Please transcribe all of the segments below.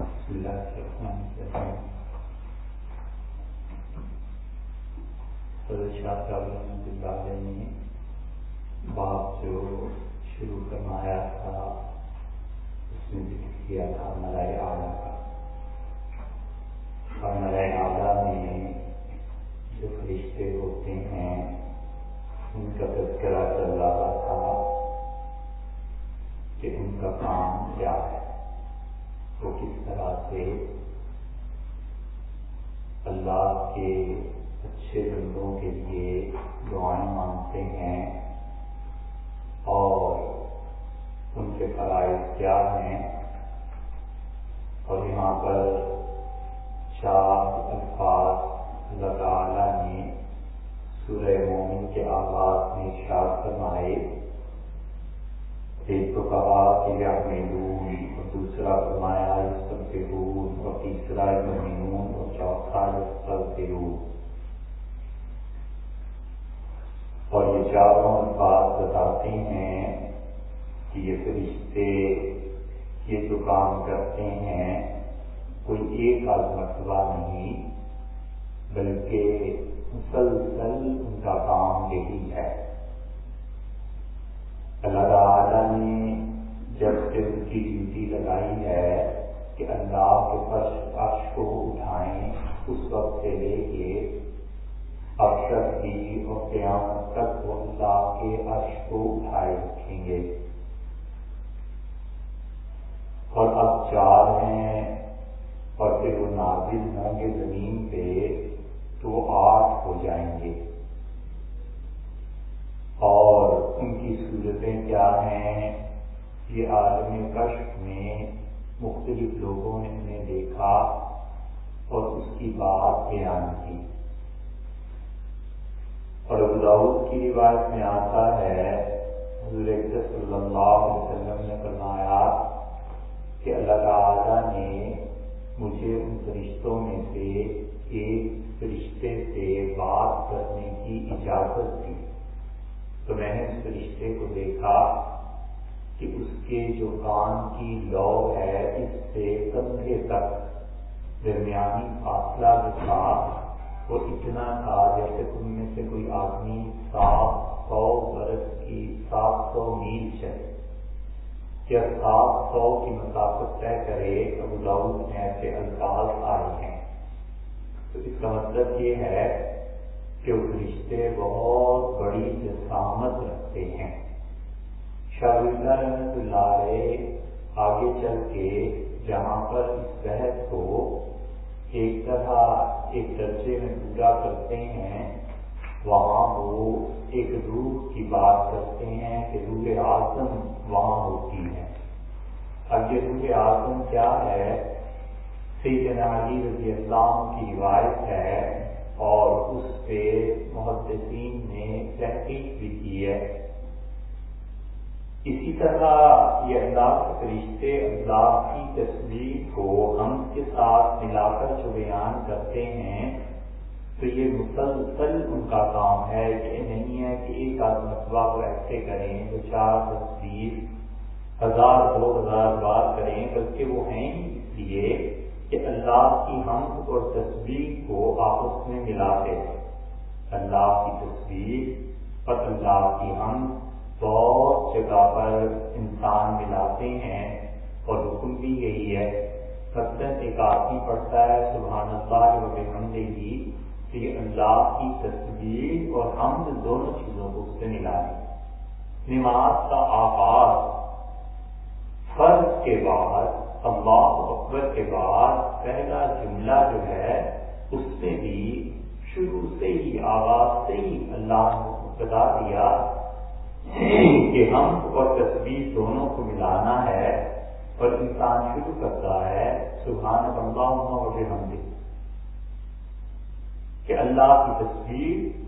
بسم اللہ الرحمن الرحیم حضرت شاہ صاحب رحمۃ اللہ علیہ نے باپ جو شروع فرمایا تھا، اس میں ذکر کیا تھا ملائے اعلیٰ کا۔ اور ملائے اعلیٰ میں جو فرشتے ہوتے ہیں، ان کا تذکرہ چل رہا تھا کہ ان کا کام کیا ہے۔ وہ کس طرح سے اللہ کے اچھے بندوں کے لیے دعائیں مانگتے ہیں اور ان کے فرائض کیا ہیں؟ اور یہاں پر چار الفاظ اللہ تعالی نے سورہ مومن کے آغاز میں اشار فرمائے، ایک تو کہا کہ محدود دوسرا فرمایا سب کے اور تیسرا مہینون اور چوتھا سب کے اور یہ چاروں الفاظ بتاتے ہیں کہ یہ فرشتے یہ جو کام کرتے ہیں، کوئی ایک آدھ مرتبہ نہیں، بلکہ مسلسل ان کا کام یہی ہے۔ اللہ تعالی نے جب سے ان کی ڈیوٹی لگائی ہے کہ اللہ کے فرش عرش کو اٹھائیں، اس وقت سے لے کے اب تک بھی اور قیامت تک وہ اللہ کے عرش کو اٹھائے رکھیں گے۔ اور اب چار ہیں اور پھر وہ نازل ہوں گے زمین پہ تو وہ آٹھ ہو جائیں گے۔ اور ان کی صورتیں کیا ہیں؟ یہ عالم کشف میں مختلف لوگوں نے انہیں دیکھا اور اس کی بات بیان کی۔ اور ابود کی روایت میں آتا ہے، حضور صلی اللہ علیہ وسلم نے فرمایا کہ اللہ تعالی نے مجھے ان فرشتوں میں سے ایک رشتے سے بات کرنے کی اجازت دی۔ تو میں نے اس رشتے کو دیکھا کہ اس کے جو کان کی لو ہے اس سے کندھے تک۔ درمیانی فاصلہ جو تھا وہ اتنا تھا جیسے تم میں سے کوئی آدمی سات سو برس کی سات سو میل چلے۔ یا سات سو کی مسافت طے کرے، ابو داؤد میں ایسے الفاظ آئے ہیں۔ تو اس کا مطلب یہ ہے کہ وہ رشتے بہت بڑی جسامت رکھتے ہیں۔ شاہ رحمت اللہ علیہ آگے چل کے جہاں پر اس بحث کو ایک طرح ایک درجے میں پورا کرتے ہیں وہاں وہ ایک روح کی بات کرتے ہیں کہ روح اعظم وہاں ہوتی ہے اب یہ روح اعظم کیا ہے سیدنا علی رضی اللہ کی روایت ہے اور اس پہ محدثین نے تحقیق بھی کی ہے اسی طرح یہ اللہ کے فرشتے اللہ کی تصویر کو ہم کے ساتھ ملا کر جو بیان کرتے ہیں، تو یہ مسلسل ان کا کام ہے یہ نہیں ہے کہ ایک آدھ مرتبہ کو ایسے کریں تو چار تصویر ہزار دو ہزار بار کریں، بلکہ وہ ہیں ہی اس لیے کہ اللہ کی ہم اور تصویر کو آپس میں ملاتے ہیں۔ اللہ کی تصویر اور اللہ کی ہم بہت جگہ پر انسان ملاتے ہیں اور حکم بھی یہی ہے۔ سطح ایک آدمی پڑھتا ہے، سبحان اللہ وغیرہ ہم دے گی جی، کہ اللہ کی تصویر اور ہم دونوں چیزوں کو اس سے ملا دیں نماز کا آغاز فرض کے بعد، اللہ اکبر کے بعد پہلا جملہ جو ہے، اس سے بھی شروع سے ہی، آغاز سے ہی اللہ نے بتا دیا کہ ہم اور تصویر دونوں کو ملانا ہے اور انسان شروع کرتا ہے سبحان اللہ اور ہم کہ اللہ کی تصویر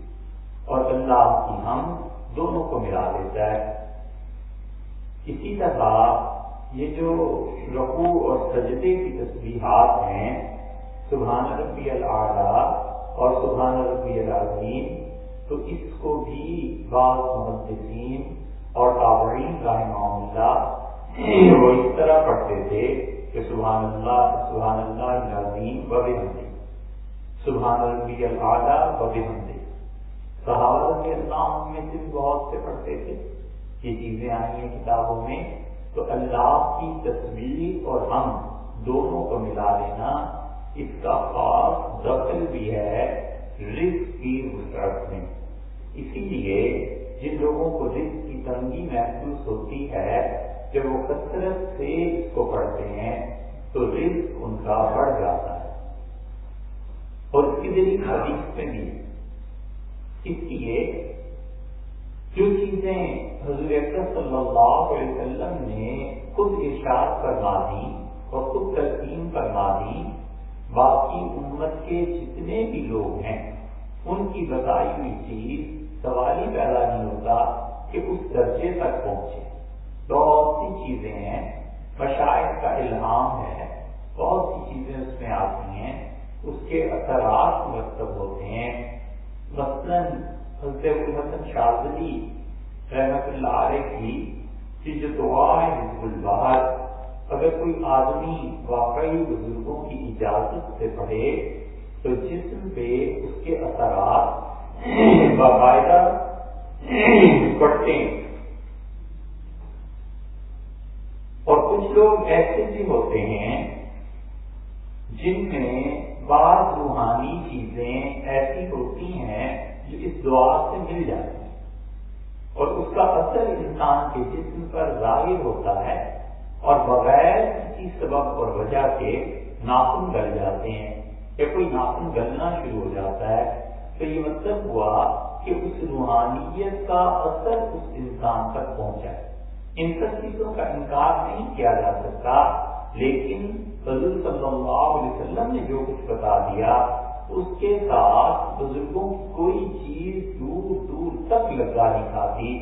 اور اللہ کی ہم دونوں کو ملا دیتا ہے۔ اسی طرح یہ جو رقو اور سجدے کی تصویرات ہیں، سبحان ربی العلیٰ اور سبحان ربی العظیم تو اس کو بھی بعض محدثین اور تابعین کا معاملہ وہ اس طرح پڑھتے تھے کہ سبحان اللہ سبحان اللہ نظیم و بحمدی سبحان ربی العلیٰ و بحمدی صحابہ کے اسلام میں سے بہت سے پڑھتے تھے۔ یہ چیزیں آئی ہیں کتابوں میں۔ تو اللہ کی تصویر اور ہم دونوں کو ملا لینا اس کا خاص دخل بھی ہے رزق کی وسعت میں۔ اسی لیے جن لوگوں کو رزق کی تنگی محسوس ہوتی ہے جب وہ کثرت سے اس کو پڑھتے ہیں، تو رزق ان کا بڑھ جاتا ہے۔ اور اس کی ذریعے حدیث میں بھی۔ اس لیے جو چیزیں حضور صلی اللہ علیہ وسلم نے خود ارشاد کروا دی اور خود تلقین کروا دی، باقی امت کے جتنے بھی لوگ ہیں، ان کی بتائی ہوئی چیز سوال ہی پیدا نہیں ہوتا کہ اس درجے تک پہنچے۔ بہت سی چیزیں ہیں، مشاعر کا الہام ہے۔ بہت سی چیزیں اس میں آتی ہیں، اس کے اثرات مرتب ہوتے ہیں۔ مثلاً حضرت الحسن شاذلی رحمت اللہ علیہ کی جو دعا ہے حزب البہر اگر کوئی آدمی واقعی بزرگوں کی اجازت سے پڑھے، تو جسم پہ اس کے اثرات باقاعدہ پڑتے ہیں اور کچھ لوگ ایسے بھی ہوتے ہیں جن میں بعض روحانی چیزیں ایسی ہوتی ہیں جو اس دعا سے مل جاتی ہیں۔ اور اس کا اثر انسان کے جسم پر ظاہر ہوتا ہے اور بغیر کسی سبب اور وجہ کے ناخن گل جاتے ہیں یا کوئی ناخن گلنا شروع ہو جاتا ہے تو یہ مطلب ہوا کہ اس روحانیت کا اثر اس انسان تک پہنچا ہے۔ ان سب چیزوں کا انکار نہیں کیا جا سکتا، لیکن حضور صلی اللہ علیہ وسلم نے جو کچھ بتا دیا، اس کے ساتھ بزرگوں کی کوئی چیز دور دور تک لگا نہیں کھاتی۔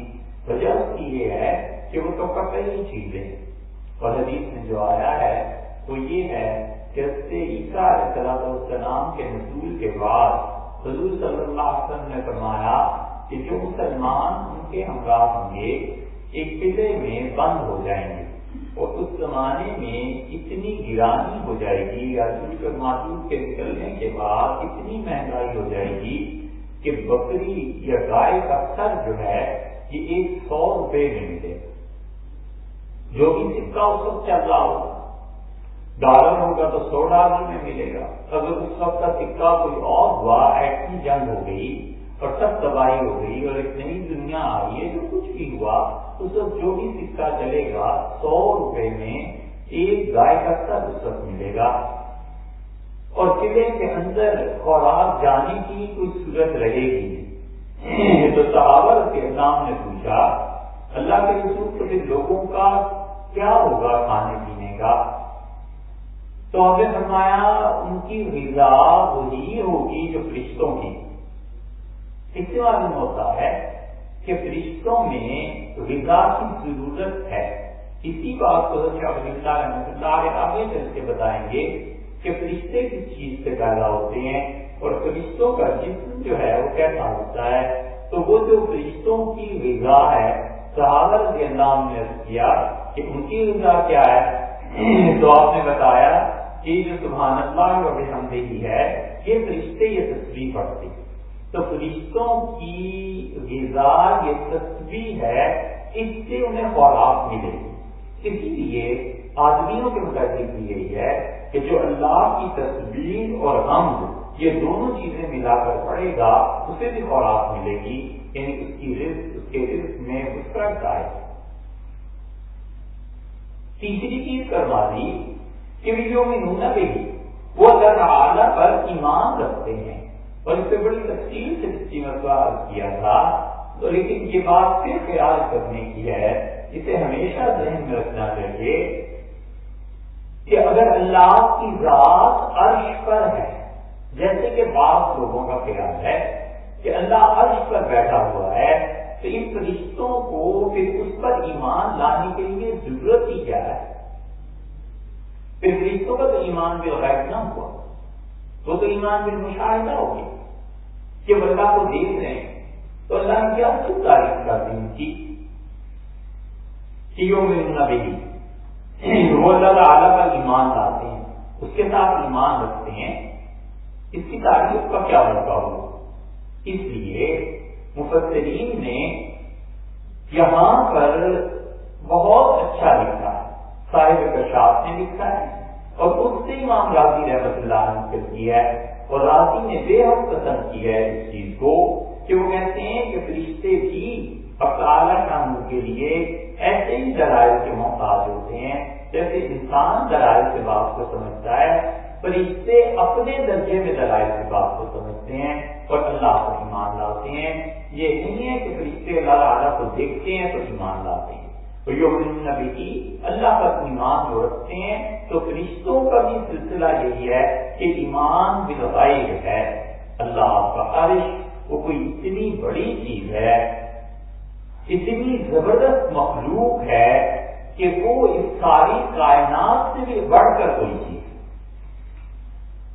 وجہ اس کی یہ ہے کہ وہ تو کئی چیزیں اور حدیث میں جو آیا ہے، وہ یہ ہے کہ عیسیٰ علیہ السلام کے نزول کے بعد حضور صلی اللہ علیہ وسلم نے فرمایا کہ جو مسلمان ان کے ہمراہ ہوں گے، ایک قلعے میں بند ہو جائیں گے اور اس زمانے میں اتنی گرانی ہو جائے گی، یا کر معذور کے نکلنے کے بعد اتنی مہنگائی ہو جائے گی کہ بکری یا گائے کا سر جو ہے، یہ ایک سو روپے میں ملے۔ جو بھی سکہ اس وقت چل رہا ہوگا ڈالر ہوگا تو سو ڈالر میں ملے گا۔ اگر اس وقت کا سکہ کوئی اور ہوا ایسی جنگ ہو گئی اور سب تباہی ہو گئی اور ایک نئی دنیا آئی ہے جو کچھ بھی ہوا، اس وقت جو بھی سکہ چلے گا، سو روپے میں ایک گائے کا سر اس وقت ملے گا۔ اور قلعے کے اندر خوراک جانے کی کوئی صورت رہے گی۔ تو صحابہ کے نام نے پوچھا، اللہ کے رسول کے لوگوں کا کیا ہوگا کھانے پینے کا؟ تو ہم نے فرمایا ان کی غذا وہی ہوگی جو فرشتوں کی۔ اس سے معلوم ہوتا ہے کہ فرشتوں میں غذا کی ضرورت ہے۔ اسی بات کو آگے چل کے بتائیں گے کہ فرشتے کس چیز سے پیدا ہوتے ہیں اور فرشتوں کا جسم جو ہے وہ کیسا ہوتا ہے۔ تو وہ جو فرشتوں کی غذا ہے، صحابہ کے انداز نے کیا کہ ان کی غذا کیا ہے؟ تو آپ نے بتایا کہ جو سبحان اللہ و بحمدہی ہے یہ فرشتے یہ تصویر پڑھتے تو فرشتوں کی غذا، یہ تصویر ہے، اس سے انہیں خوراک ملے اسی لیے آدمیوں کے متعلق بھی یہی ہے کہ جو اللہ کی تصویر اور حمد یہ دونوں چیزیں ملا کر پڑے گا، اسے بھی خوراک ملے گی۔ یعنی اس کی رزق، اس کے رزق میں مسکرت آئے تیسری چیز کروا دی کہ جو نونا بھی وہ اللہ تعالیٰ پر ایمان رکھتے ہیں۔ اور اس سے بڑی تفصیل سے اس کی کیا تھا۔ تو لیکن یہ بات پھر خیال کرنے کی ہے۔ اسے ہمیشہ ذہن میں رکھنا چاہیے کہ اگر اللہ کی ذات عرش پر ہے، جیسے کہ بعض لوگوں کا خیال ہے کہ اللہ عرش پر بیٹھا ہوا ہے تو ان فرشتوں کو پھر اس پر ایمان لانے کے لیے ضرورت ہی کیا ہے؟ پھر فرشتوں کا تو ایمان بھی غائب نہ ہوا۔ وہ تو ایمان بھی مشاہدہ ہو گیا کہ وہ اللہ کو دیکھ رہے ہیں۔ تو اللہ نے کیا کیوں تعریف کر دی ان کی؟ کہ یوم نبی وہ اللہ تعالیٰ کا ایمان لاتے ہیں، اس کے ساتھ ایمان رکھتے ہیں۔ اس کی تعریف کا کیا موقع ہو اس لیے مفسرین نے یہاں پر بہت اچھا لکھا ہے۔ صاحب کشاف نے لکھا ہے۔ اور اس سے امام راضی رحمت اللہ نے کیا ہے۔ اور راضی نے بے حد پسند کیا ہے اس چیز کو کہ وہ کہتے ہیں کہ فرشتے بھی اقالا کاموں کے لیے ایسے ہی دلائل کے محتاج ہوتے ہیں جیسے انسان دلائل سے بات کو سمجھتا ہے۔ فرشتے اپنے درجے میں دلائل سے بات کو سمجھتے ہیں اور اللہ کو ایمان لاتے ہیں۔ یہ نہیں ہے کہ فرشتے اللہ تعالیٰ کو دیکھتے ہیں تو ایمان لاتے ہیں۔ نبی کی اللہ پر ایمان جو رکھتے ہیں تو فرشتوں کا بھی سلسلہ یہی ہے کہ ایمان بالغائب ہے۔ اللہ کا عرش وہ کوئی اتنی بڑی چیز ہے، اتنی زبردست مخلوق ہے کہ وہ اس ساری کائنات سے بھی بڑھ کر کوئی چیز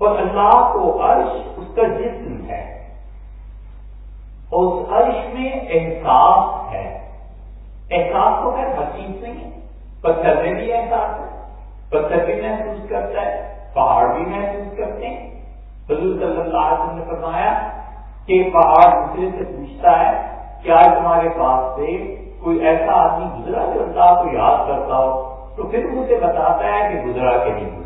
اور اللہ کو عرش اس کا جسم ہے۔ اور اس عرش میں احساس ہے۔ احساس تو ہے ہر چیز نہیں ہے۔ پتھر میں بھی احساس ہے۔ پتھر بھی محسوس کرتا ہے۔ پہاڑ بھی محسوس کرتے ہیں۔ حضور صلی اللہ علیہ وسلم نے فرمایا کہ پہاڑ دوسرے سے پوچھتا ہے، کیا تمہارے پاس سے کوئی ایسا آدمی گزرا جو اللہ کو یاد کرتا ہو؟ تو پھر مجھے بتاتا ہے کہ گزرا کہ نہیں گزرا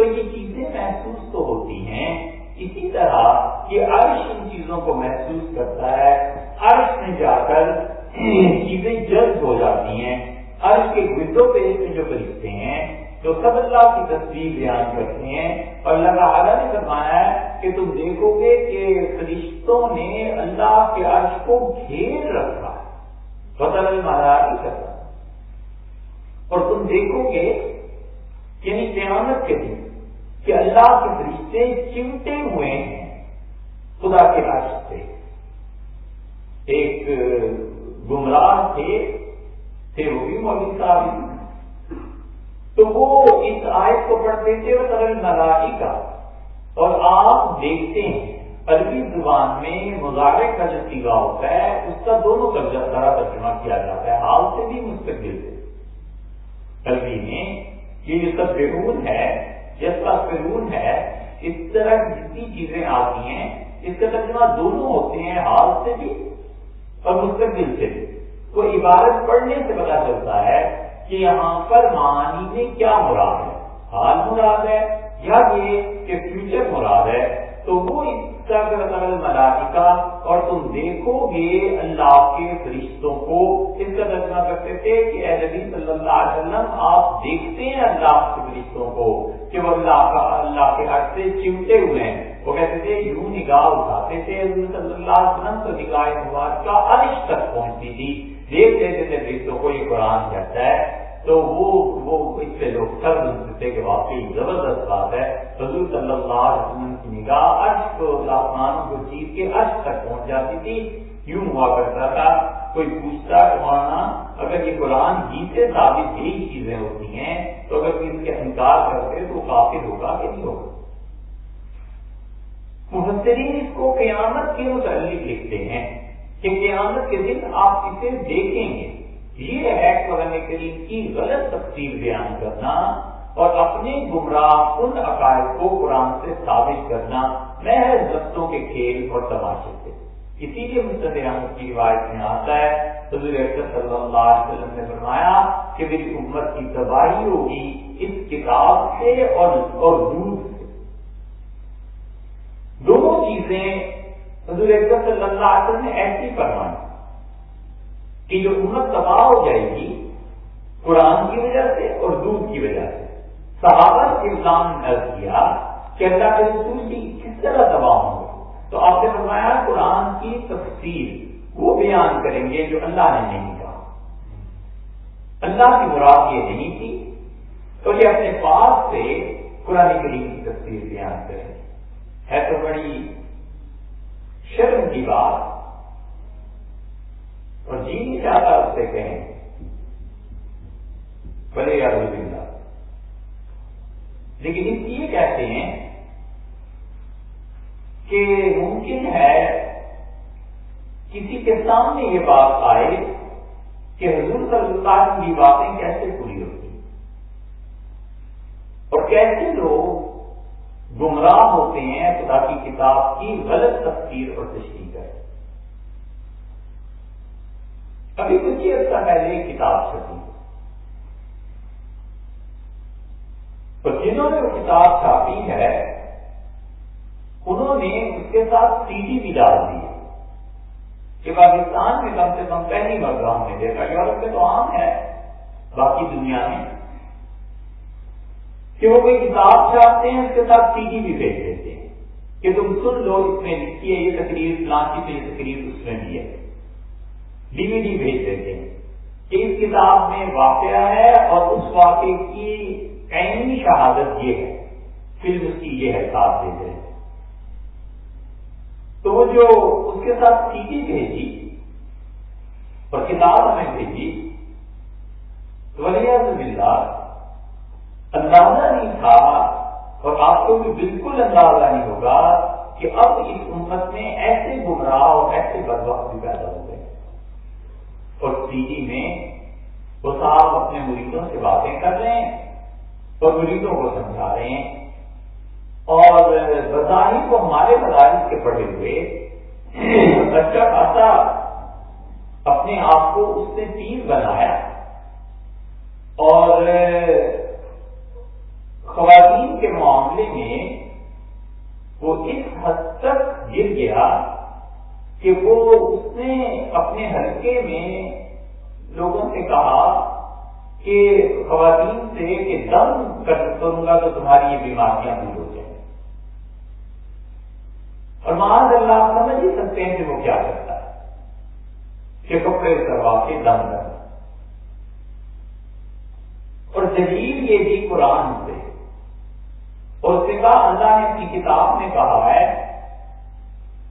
تو یہ چیزیں محسوس تو ہوتی ہیں۔ اسی طرح یہ عرش ان چیزوں کو محسوس کرتا ہے۔ عرش میں جا کر چیزیں جلد ہو جاتی ہیں۔ عرش کے ونڈو پیج میں جو فرشتے ہیں، جو سب اللہ کی تصویر بیان کرتے ہیں۔ اور اللہ تعالیٰ نے فرمایا ہے کہ تم دیکھو گے کہ فرشتوں نے اللہ کے عرش کو گھیر رکھا بدل مارا کرتا اور تم دیکھو گے یعنی قیامت کے دن کہ اللہ کے فرشتے چمٹے ہوئے ہیں، خدا کے عرش سے ایک گمراہ تھے تھے وہ بھی مولوی صاحب تو وہ اس آیت کو پڑھتے تھے وہ سرل مرائی کا اور آپ دیکھتے ہیں، عربی زبان میں مظاہرے کا جو سیگا ہوتا ہے، اس کا دونوں کا طرح ترجمہ کیا جاتا ہے۔ حال سے بھی مستقبل سے عربی میں یہ جو سب بیرون ہے جس کا فرون ہے، اس طرح جتنی چیزیں آتی ہیں، اس کا ترجمہ دونوں ہوتے ہیں، حال سے بھی اور مستقبل سے بھی۔ تو عبارت پڑھنے سے پتا چلتا ہے کہ یہاں پر معنی میں کیا مراد ہے۔ حال مراد ہے یا یہ کہ فیوچر مراد ہے۔ تو وہ اس کا ملائکہ اور تم دیکھو گے اللہ کے فرشتوں کو۔ اس کا ترجمہ کرتے تھے کہ اے نبی صلی اللہ علیہ وسلم، آپ دیکھتے ہیں اللہ کے فرشتوں کو کہ وہ اللہ کا، اللہ کے حق سے چمٹے ہوئے ہیں۔ وہ کہتے تھے، یوں نگاہ اٹھاتے تھے۔ صلی اللہ علیہ وسلم تو نگاہ مبارک کا عرش تک پہنچتی تھی۔ دیکھ لیتے تھے فرشتوں کو، یہ قرآن کہتا ہے۔ تو وہ وہ اس سے لوگ سر تھے کہ واقعی زبردست بات ہے۔ حضور صلی اللہ علیہ وسلم نگاہ عرش کو آسمانوں کو چیز کے عرش تک پہنچ جاتی تھی یوں ہوا کرتا تھا؟ کوئی پوچھتا مولانا، اگر یہ قرآن ہی سے ثابت یہی چیزیں ہوتی ہیں، تو اگر اس کے انکار کرتے تو کافی ہوگا کہ نہیں ہوگا؟ محسرین، اس کو قیامت کے متعلق لکھتے ہیں کہ قیامت کے دن آپ اسے دیکھیں گے۔ یہ ہے قرآن کریم کی غلط تفصیل بیان کرنا۔ اور اپنے گمراہ کن عقائد کو قرآن سے ثابت کرنا محض رفتوں کے کھیل اور تماشے سے۔ اسی لیے مستد احمد کی روایت میں آتا ہے، حضور صلی اللہ علیہ وسلم نے فرمایا کہ میری امت کی تباہی ہوگی اس کتاب سے اور اور دودھ سے۔ دونوں چیزیں حضور صلی اللہ علیہ وسلم نے ایسی فرمائی کہ جو امت تباہ ہو جائے گی قرآن کی وجہ سے اور دودھ کی وجہ سے۔ صحابہ اسلام نے کیا کہ اللہ کے رسول کی کس طرح تباہ ہوں تو آپ نے فرمایا قرآن کی تفصیل وہ بیان کریں گے جو اللہ نے نہیں کہا۔ اللہ کی مراد یہ نہیں تھی تو یہ اپنے پاس سے قرآن کریم کی تفصیل بیان کریں۔ ہے تو بڑی شرم کی بات۔ اور جی نہیں چاہتا اس سے کہیں۔ بلے یا زندہ لیکن اس لیے کہتے ہیں کہ ممکن ہے کسی کے سامنے یہ بات آئے کہ حضور صلی اللہ کی باتیں کیسے پوری ہوتی اور کیسے لوگ گمراہ ہوتے ہیں خدا کی کتاب کی غلط تفسیر اور تشریح کریں ابھی کچھ ہی عرصہ پہلے کتاب چھپی۔ تو جنہوں نے وہ کتاب چھاپی ہے، انہوں نے اس کے ساتھ سی ڈی بھی ڈال دی کہ پاکستان میں کم سے کم پہلی مرتبہ ہم نے دیکھا یورپ میں تو عام ہے، باقی دنیا میں۔ کہ وہ کوئی کتاب چاہتے ہیں، اس کے ساتھ سی ڈی بھی بھیج دیتے ہیں۔ کہ تم سن لو، اس میں لکھی ہے، یہ تقریر پلانچی سے یہ تقریر اس میں بھی ہے۔ ڈی وی ڈی بھیج دیتے ہیں کہ اس کتاب میں واقعہ ہے اور اس واقعے کی عینی شہادت یہ ہے، فلم اس کی یہ ہے ساتھ دے دے۔ تو وہ جو اس کے ساتھ سیٹی بھیجی اور کتاب ہمیں بھیجی ولی بلّہ اندازہ نہیں تھا اور آپ کو بھی بالکل اندازہ نہیں ہوگا کہ اب اس امت میں ایسے گمراہ اور ایسے بد وقت بھی پیدا ہو گئے۔ اور سی میں وہ صاحب اپنے مریضوں سے باتیں کر رہے ہیں۔ اور مریضوں کو سمجھا رہے ہیں۔ اور بظاہر کو ہمارے مدارس کے پڑھے ہوئے اچھا خاصا اپنے آپ کو اس نے تیز بنایا۔ اور خواتین کے معاملے میں وہ اس حد تک گر گیا کہ وہ اس نے اپنے حلقے میں لوگوں سے کہا کہ خواتین سے کہ دم کروں گا تو تمہاری یہ بیماریاں دور ہو جائیں اور معاذ اللہ سمجھ ہی سکتے ہیں کہ وہ کیا کرتا ہے۔ کہ کپڑے کروا کے دم کرنا اور دلیل یہ بھی قرآن سے اور اس نے کہا، اللہ نے اپنی کتاب میں کہا ہے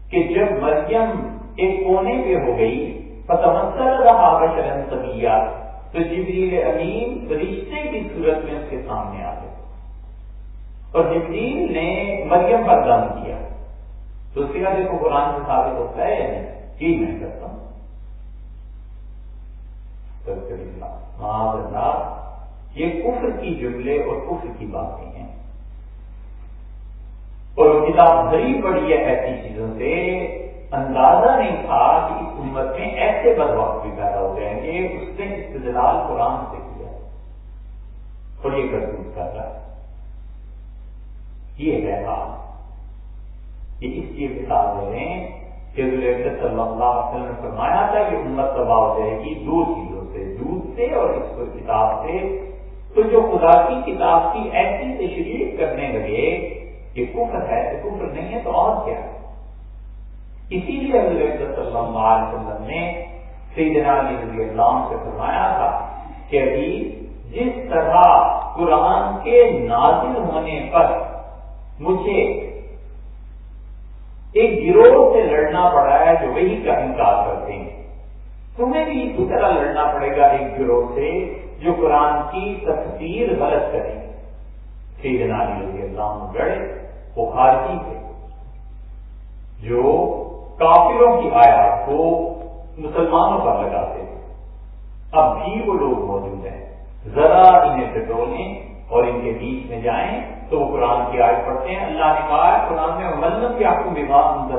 کہ جب مریم ایک کونے پہ ہو گئی فتمسر رہا بشرن طبیعت تو جبریل امین فرشتے کی صورت میں اس کے سامنے آ گئے۔ اور جبریل نے مریم پر دم کیا۔ تو اس کے بعد دیکھو قرآن سے ثابت ہوتا ہے کہ میں کرتا ہوں۔ یہ کفر کی جملے اور کفر کی باتیں ہیں۔ اور کتاب بھری پڑی ہے ایسی چیزوں سے، اندازہ نہیں تھا کہ اس امت میں ایسے بد بھی پیدا ہو اس نے استدلال قرآن سے کیا اور یہ کرتوت کر رہا ہے یہ ہے بات یہ اس کی مثال دے رہے ہیں کہ صلی اللہ علیہ وسلم نے فرمایا تھا کہ امت تباہ ہو جائے گی دو چیزوں سے دودھ سے اور اس کو کتاب سے۔ تو جو خدا کی کتاب کی ایسی تشریف کرنے لگے کہ کفر ہے تو کفر نہیں ہے تو اور کیا ہے؟ اسی لیے حضرت صلی اللہ علیہ وسلم نے سیدنا علی رضی اللہ سے فرمایا تھا کہ ابھی جس طرح قرآن کے نازل ہونے پر مجھے ایک گروہ سے لڑنا پڑا ہے جو وہی کا انکار کرتے ہیں، تمہیں بھی اسی طرح لڑنا پڑے گا ایک گروہ سے جو قرآن کی تفسیر غلط کریں گے سیدنا علی رضی اللہ لڑے وہ خارجی تھے جو کافروں کی آیات کو مسلمانوں پر لگاتے اب بھی وہ لوگ موجود ہیں۔ ذرا انہیں ٹٹولیں اور ان کے بیچ میں جائیں تو وہ قرآن کی آیت پڑھتے ہیں۔ اللہ نے کہا ہے، قرآن میں ملم کے آپ کو بغاون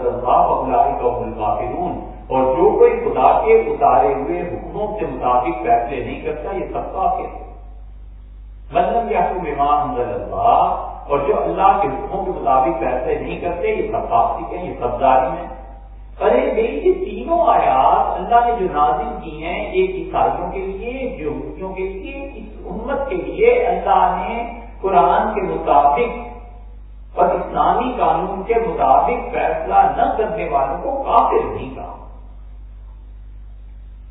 اور جو کوئی خدا کے اتارے ہوئے حکموں کے مطابق فیصلے نہیں کرتا، یہ سب کافر ملم کے آپ کو بیمان اللہ۔ اور جو اللہ کے حکموں کے مطابق فیصلے نہیں کرتے، یہ سب کافی یہ سب ظالم ہیں۔ ارے میری یہ تینوں آیات اللہ نے جو نازل کی ہیں، ایک عیسائیوں کے لیے جو کے لیے، اس امت کے لیے اللہ نے قرآن کے مطابق اور اسلامی قانون کے مطابق فیصلہ نہ کرنے والوں کو کافر نہیں کہا۔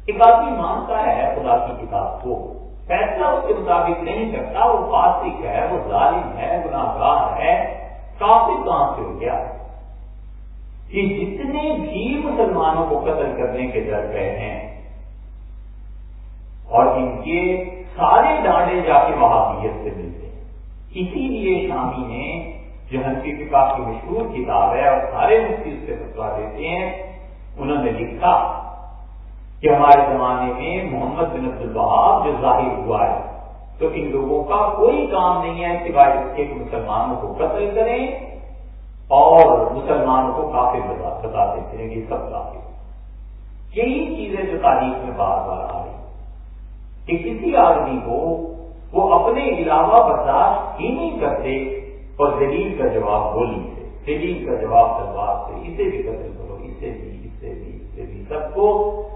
ایک آدمی مانتا ہے خدا کی کتاب کو، فیصلہ اس کے مطابق نہیں کرتا، وہ فاسق ہے، وہ ظالم ہے گناہ گار ہے کافی کہاں سے ہو گیا؟ ہے کہ جتنے بھی مسلمانوں کو قتل کرنے کے در گئے ہیں، اور ان کے سارے ڈانڈے جا کے وہابیت سے ملتے ہیں۔ اسی لیے شامی نے جو ہنسی کی کافی مشہور کتاب ہے اور سارے مفتی اس سے فتوا دیتے ہیں۔ انہوں نے لکھا کہ ہمارے زمانے میں محمد بن عبد البہاب جو ظاہر ہوا ہے، تو ان لوگوں کا کوئی کام نہیں ہے سوائے اس کے مسلمانوں کو قتل کریں۔ اور مسلمانوں کو کافی بتاتے پھریں گے سب کافی یہی چیزیں جو تاریخ میں بار بار آ رہی کہ کسی آدمی کو وہ اپنے علاوہ برداشت ہی نہیں کرتے اور دلیل کا جواب بولی سے دلیل کا جواب تلوار سے اسے بھی قتل کرو، اسے بھی اس سے بھی اس سے بھی۔ سب کو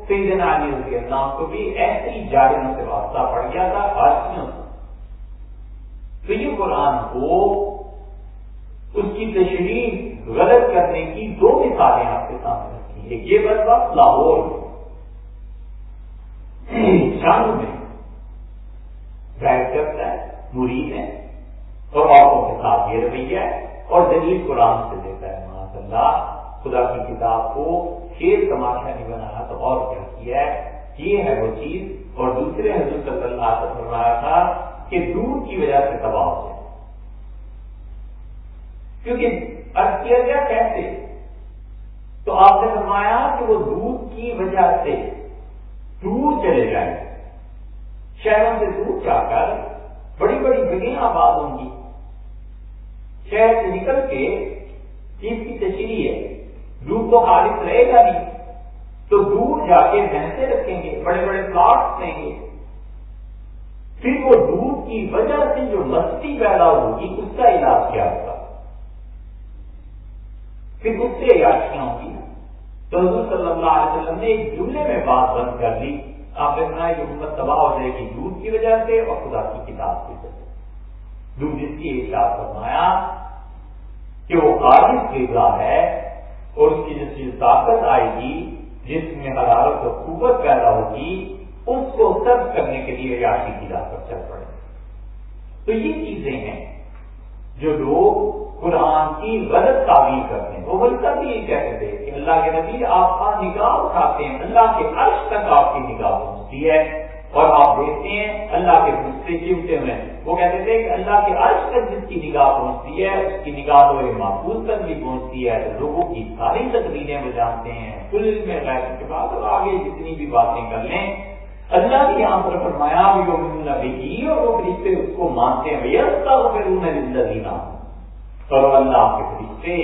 سیدنا علی رضی اللہ کو بھی ایسی جاگروں سے واسطہ پڑ گیا تھا آرسیوں سے تو یہ قرآن کو اس کی تشریح غلط کرنے کی دو مثالیں آپ کے سامنے رکھی ایک یہ بس لاہور میں، شام میں کرتا ہے، مرید ہے، اور عورتوں کے ساتھ یہ رویہ ہے، اور دلیل قرآن سے دیتا ہے ماشاء اللہ خدا کی کتاب کو کھیل تماشا نہیں بنایا، تو اور کیا کیا ہے؟ یہ ہے وہ چیز۔ اور دوسرے حضرت صلی اللہ سے فرمایا تھا کہ دودھ کی وجہ سے تباہ ہو جائے۔ کیونکہ ارد کیا گیا کیسے؟ تو آپ نے فرمایا کہ وہ دودھ کی وجہ سے دور چلے جائیں۔ شہروں سے دور جا کر بڑی بڑی جگہیں آباد ہوں گی۔ شہر سے نکل کے چیز کی تشریح ہے۔ دور تو خالص رہے گا نہیں۔ تو دور جا کے بھینسے رکھیں گے، بڑے بڑے پلاٹ دیں گے۔ پھر وہ دودھ کی وجہ سے جو مستی پیدا ہوگی، اس کا علاج کیا ہوگا؟ پھر اس سے عیاشیاں تو حضور صلی اللہ علیہ وسلم نے ایک جملے میں بات بند کر لی آپ نے سنا کہ امت تباہ ہو جائے گی دودھ کی وجہ سے اور خدا کی کتاب کی وجہ سے۔ دودھ جس کی احساس فرمایا کہ وہ خالص غذا ہے اور اس کی جس چیز طاقت آئے گی، جس میں حرارت اور قوت پیدا ہوگی، اس کو سرد کرنے کے لیے ریاشی کی راہ پر چل پڑے۔ تو یہ چیزیں ہیں جو لوگ قرآن کی غلط تعبیر کرتے ہیں۔ وہ بلکہ بھی یہ کہتے تھے کہ اللہ کے نبی آپ کا نگاہ اٹھاتے ہیں۔ اللہ کے عرش تک آپ کی نگاہ پہنچتی ہے اور آپ دیکھتے ہیں اللہ کے دوسرے چمٹے میں۔ وہ کہتے تھے کہ اللہ کے عرش تک جس کی نگاہ پہنچتی ہے، اس کی نگاہ تو محفوظ تک بھی پہنچتی ہے۔ لوگوں کی ساری تقریریں وہ جانتے ہیں۔ کل میں غیر کے بعد اور آگے جتنی بھی باتیں کر لیں۔ اللہ کی یہاں پر فرمایا بھی اور وہ فرشتے اس کو مانتے ہیں۔ بھیا اور اللہ کے فرشتے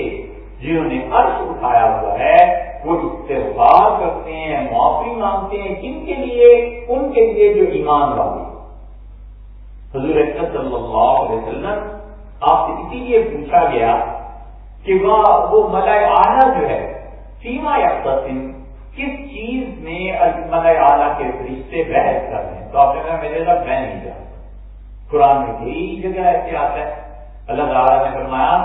جنہوں نے عرش اٹھایا ہوا ہے، وہ استغفار کرتے ہیں، معافی مانگتے ہیں کن کے لیے؟ ان کے لیے جو ایمان والے حضور صلی اللہ علیہ وسلم، آپ سے اسی لیے پوچھا گیا کہ وہ ملائے آنا جو ہے سیما یا کس چیز میں ملائے آلہ کے فرشتے بحث کر رہے ہیں؟ تو آپ نے کہا، میرے ساتھ میں نہیں جانتا۔ قرآن میں کئی جگہ ایسے آتا ہے۔ اللہ تعالیٰ نے فرمایا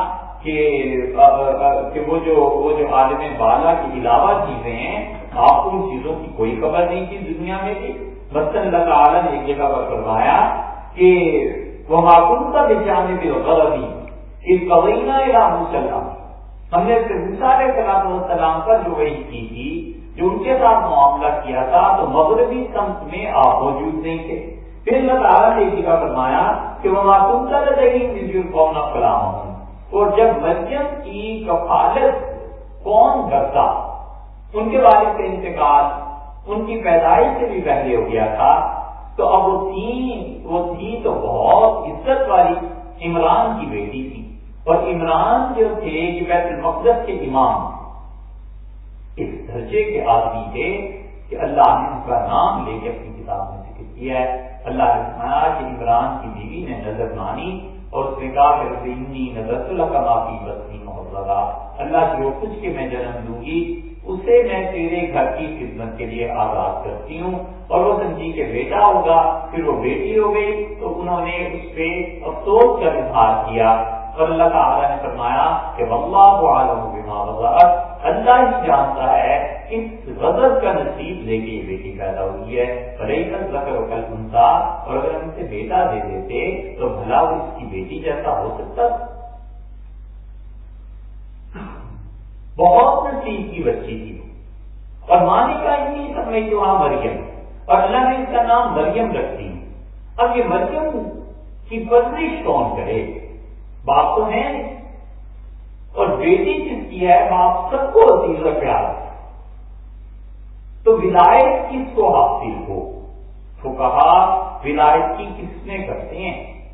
کہ وہ جو وہ جو عالم بالا کے علاوہ چیزیں ہیں، آپ کو ان چیزوں کی کوئی خبر نہیں تھی دنیا میں تھی مثلاً اللہ تعالیٰ نے ایک جگہ پر فرمایا کہ وہ معقول کا بچانے پہ غلطی اس قبینہ علاح السلام ہم نے علیہ السلام پر جو وہی کی تھی، جو ان کے ساتھ معاملہ کیا تھا، تو مغربی سمت میں آپ موجود نہیں تھے۔ پھر اللہ تعالیٰ نے ایک جگہ فرمایا کہ وہ معقول کا لگی اور جب مریم کی کفالت کون کرتا؟ ان کے والد سے انتقال، ان کی پیدائش سے بھی پہلے ہو گیا تھا۔ تو اب وہ تھی وہ تھی تو بہت عزت والی عمران کی بیٹی تھی۔ اور عمران جو تھے، یہ بیت المقدس کے امام۔ اس درجے کے آدمی تھے کہ اللہ نے ان کا نام لے کے اپنی کتاب میں کیا ہے۔ اللہ نے سنایا کہ عمران کی بیوی نے نظر مانی اور اس نے کہا کہ نظر اللہ کا معافی بسنی محبت اللہ جو کچھ کے میں جنم دوں گی، اسے میں تیرے گھر کی خدمت کے لیے آزاد کرتی ہوں۔ اور وہ سنجی کے بیٹا ہوگا، پھر وہ بیٹی ہو گئی۔ تو انہوں نے اس پہ افسوس کا اظہار کیا۔ اور اللہ تعالیٰ نے فرمایا کہ اللہ عالم بما اللہ ہی جانتا ہے اس غضب کا نصیب لے کے یہ بیٹی پیدا ہوئی ہے۔ بھلے ذکر و کل انسا اور اگر ہم اسے بیٹا دے دیتے تو بھلا وہ اس کی بیٹی جیسا ہو سکتا۔ بہت نصیب کی بچی تھی۔ اور مانے کا اتنی سمجھ تو وہاں مریم۔ اور اللہ نے اس کا نام مریم رکھتی اب یہ مریم کی پرورش کون کرے؟ باپ تو ہے اور بیٹی جس کی ہے، باپ سب کو عزیز و پیار تو ولایت کس کو حاصل ہو؟ تو کہا ولایت کی قسمیں کرتے ہیں؟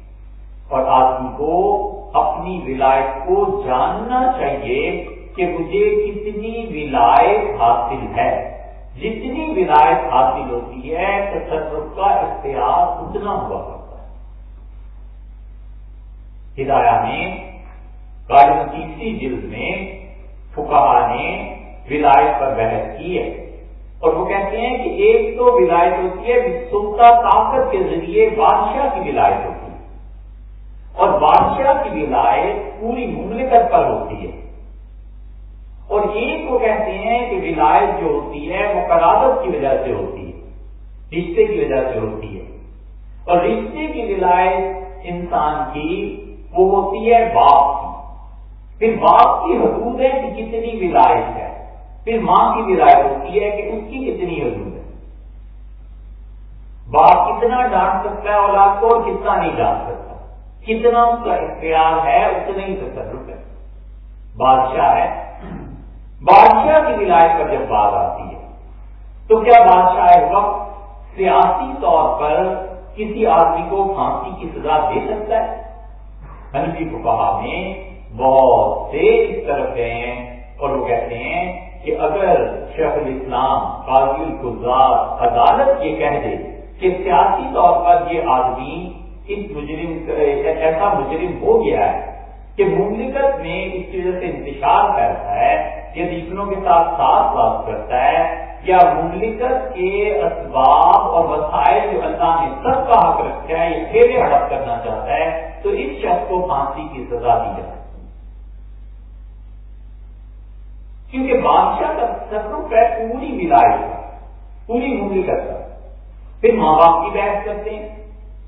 اور آدمی کو اپنی ولایت کو جاننا چاہیے کہ مجھے کتنی ولایت حاصل ہے۔ جتنی ولایت حاصل ہوتی ہے، تصرف کا اختیار اتنا ہوا کرتا ہے۔ ہدایہ میں تیسری جلد میں فکا نے ولایت پر بحث کی ہے۔ اور وہ کہتے ہیں کہ ایک تو ولایت ہوتی ہے سلطہ طاقت کے ذریعے بادشاہ کی ولایت ہوتی ہے۔ اور بادشاہ کی ولایت پوری مملکت پر ہوتی ہے۔ اور ایک وہ کہتے ہیں کہ ولایت جو ہوتی ہے، وہ قرابت کی وجہ سے ہوتی ہے، رشتے کی وجہ سے ہوتی ہے۔ اور رشتے کی ولایت انسان کی وہ ہوتی ہے باپ کی۔ پھر باپ کی حدود ہے کہ کتنی ولایت ہے۔ پھر ماں کی ولایت ہوتی ہے کہ اس کی کتنی حدود ہے۔ باپ کتنا ڈانٹ سکتا ہے اولاد کو اور کتنا نہیں ڈانٹ سکتا۔ کتنا اس کا اختیار ہے، اتنا ہی تصرف ہے۔ بادشاہ ہے۔ بادشاہ کی ولایت پر جب بات آتی ہے، تو کیا بادشاہ وقت سیاسی طور پر کسی آدمی کو پھانسی کی سزا دے سکتا ہے؟ ہنفی کو کہا میں بہت سے اس طرف گئے ہیں اور وہ کہتے ہیں کہ اگر شیخ الاسلام قاضی الگزار عدالت یہ کہہ دے کہ سیاسی طور پر یہ آدمی اس مجرم ایسا مجرم ہو گیا ہے کہ مملکت میں اس کی وجہ سے انتشار کرتا ہے، یا دشمنوں کے ساتھ ساتھ بات کرتا ہے، یا مملکت کے اسباب اور وسائل جو اللہ نے سب کا حق رکھا ہے، یہ پھر ہڑپ کرنا چاہتا ہے، تو اس شخص کو پھانسی کی سزا دی جائے کیونکہ بادشاہ کا تصرف ہے پوری ملائی کا پوری مملکت کا پھر ماں باپ کی بحث کرتے ہیں۔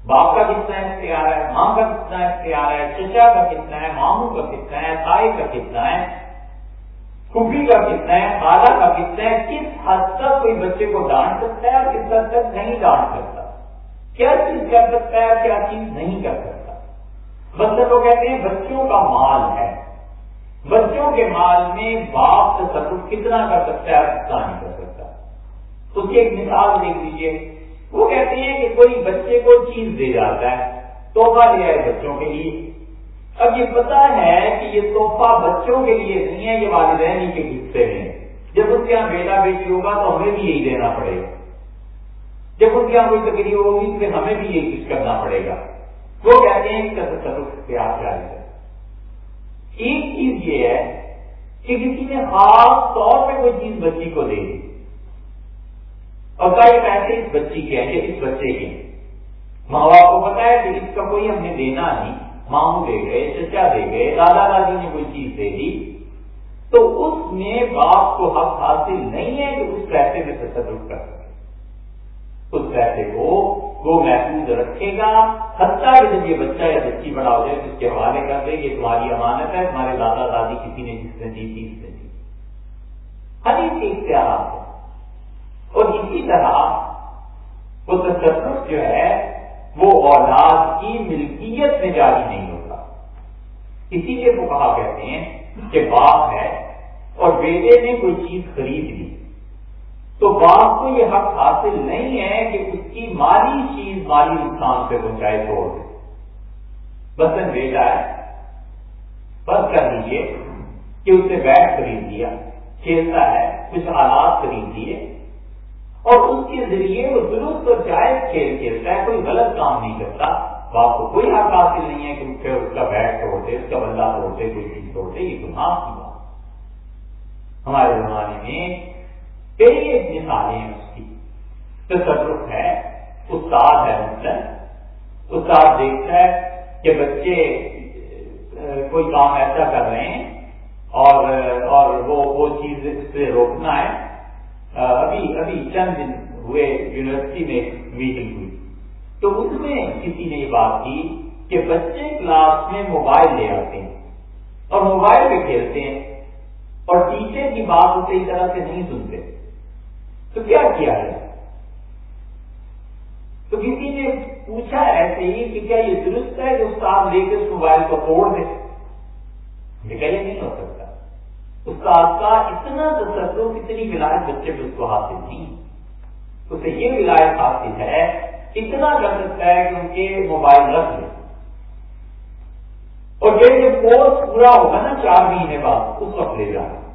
باپ کا کتنا اختیار ہے، ماں کا کتنا اختیار ہے، چچا کا کتنا ہے، ماموں کا کتنا ہے، تائی کا کتنا ہے کفی کا کتنا ہے، خالہ کا کتنا ہے، کس حد تک کوئی بچے کو ڈانٹ سکتا ہے اور کس حد تک نہیں ڈانٹ سکتا؟ کیا چیز کر سکتا ہے کیا چیز نہیں کر سکتا؟ بچے کو کہتے ہیں بچوں کا مال ہے۔ بچوں کے مال میں باپ سے کتنا کر سکتا ہے، کتنا نہیں کر سکتا۔ اس کی ایک مثال دیکھ لیجیے وہ کہتے ہیں کہ کوئی بچے کو چیز دے جاتا ہے توحفہ لیا ہے بچوں کے لیے۔ اب یہ پتا ہے کہ یہ تحفہ بچوں کے لیے نہیں ہے، یہ والدین ہی کے حصے میں جب اس کے یہاں بیٹا بیٹی ہوگا تو ہمیں بھی یہی دینا پڑے گا۔ جب اس کے یہاں کوئی تکلیف ہوگی پھر ہمیں بھی یہی کچھ کرنا پڑے گا۔ وہ کہتے ہیں کہ تصرف پیار جائے۔ ایک چیز یہ ہے کہ کسی نے خاص طور پہ کوئی چیز بچی کو دے دی۔ اور کئی پیسے اس بچی کے ہیں اس بچے کے ماں باپ کو پتا ہے کہ اس کا کوئی ہم نے دینا نہیں ماموں دے گئے، چچا دے گئے، دادا دادی نے کوئی چیز دے دی۔ تو اس میں باپ کو حق حاصل نہیں ہے کہ اس پیسے میں تصرف کر سکے۔ اس پیسے کو وہ محفوظ رکھے گا۔ حتیٰ کہ جب یہ بچہ یا بچی بڑا ہو جائے تو اس کے حوالے کر دے یہ تمہاری امانت ہے، تمہارے دادا دادی کسی نے جس نے دی تھی، اس نے دی۔ ہر ایک چیز سے آرام ہے۔ اور اسی طرح وہ تصرف جو ہے، وہ اولاد کی ملکیت میں جاری نہیں ہوتا۔ اسی لیے وہ کہا کہتے ہیں کہ باپ ہے اور بیٹے نے کوئی چیز خرید لی۔ تو باپ کو یہ حق حاصل نہیں ہے کہ اس کی مالی چیز مالی نقصان سے پہنچائے چھوڑ دے بسن بیٹا ہے۔ بس کر لیجیے کہ اس نے بیٹ خرید لیا، کھیلتا ہے، کچھ آلات خرید لیے اور اس کے ذریعے وہ درست اور جائز کھیل کھیلتا ہے، کوئی غلط کام نہیں کرتا۔ باپ کو کوئی حق حاصل نہیں ہے کہ اس کا بیٹ توڑتے اس کا بندہ توڑتے کوئی چیز توڑتے یہ گناہ کی بات۔ ہمارے زمانے میں کئی مثالیں ہیں اس کی۔ تصرف ہے، استاد ہے مطلب استاد دیکھتا ہے کہ بچے کوئی کام ایسا کر رہے ہیں اور اور وہ وہ چیز سے روکنا ہے۔ ابھی ابھی چند دن ہوئے یونیورسٹی میں میٹنگ ہوئی۔ تو اس میں کسی نے یہ بات کی کہ بچے کلاس میں موبائل لے آتے ہیں اور موبائل پہ کھیلتے ہیں اور ٹیچر کی بات صحیح طرح سے نہیں سنتے۔ تو کیا کیا ہے؟ تو کسی نے پوچھا ایسے ہی کہ کیا یہ درست ہے کہ استاد لے کے اس موبائل کو توڑ دے؟ یہ نہیں ہو سکتا۔ استاد کا اتنا تصور کتنی ولایت بچے پہ اس کو حاصل نہیں اسے یہ ولایت حاصل ہے، اتنا کر سکتا ہے کہ ان کے موبائل رکھ لیں اور جب کورس پورا ہوگا نا، چار مہینے بعد، اس وقت لے جانا۔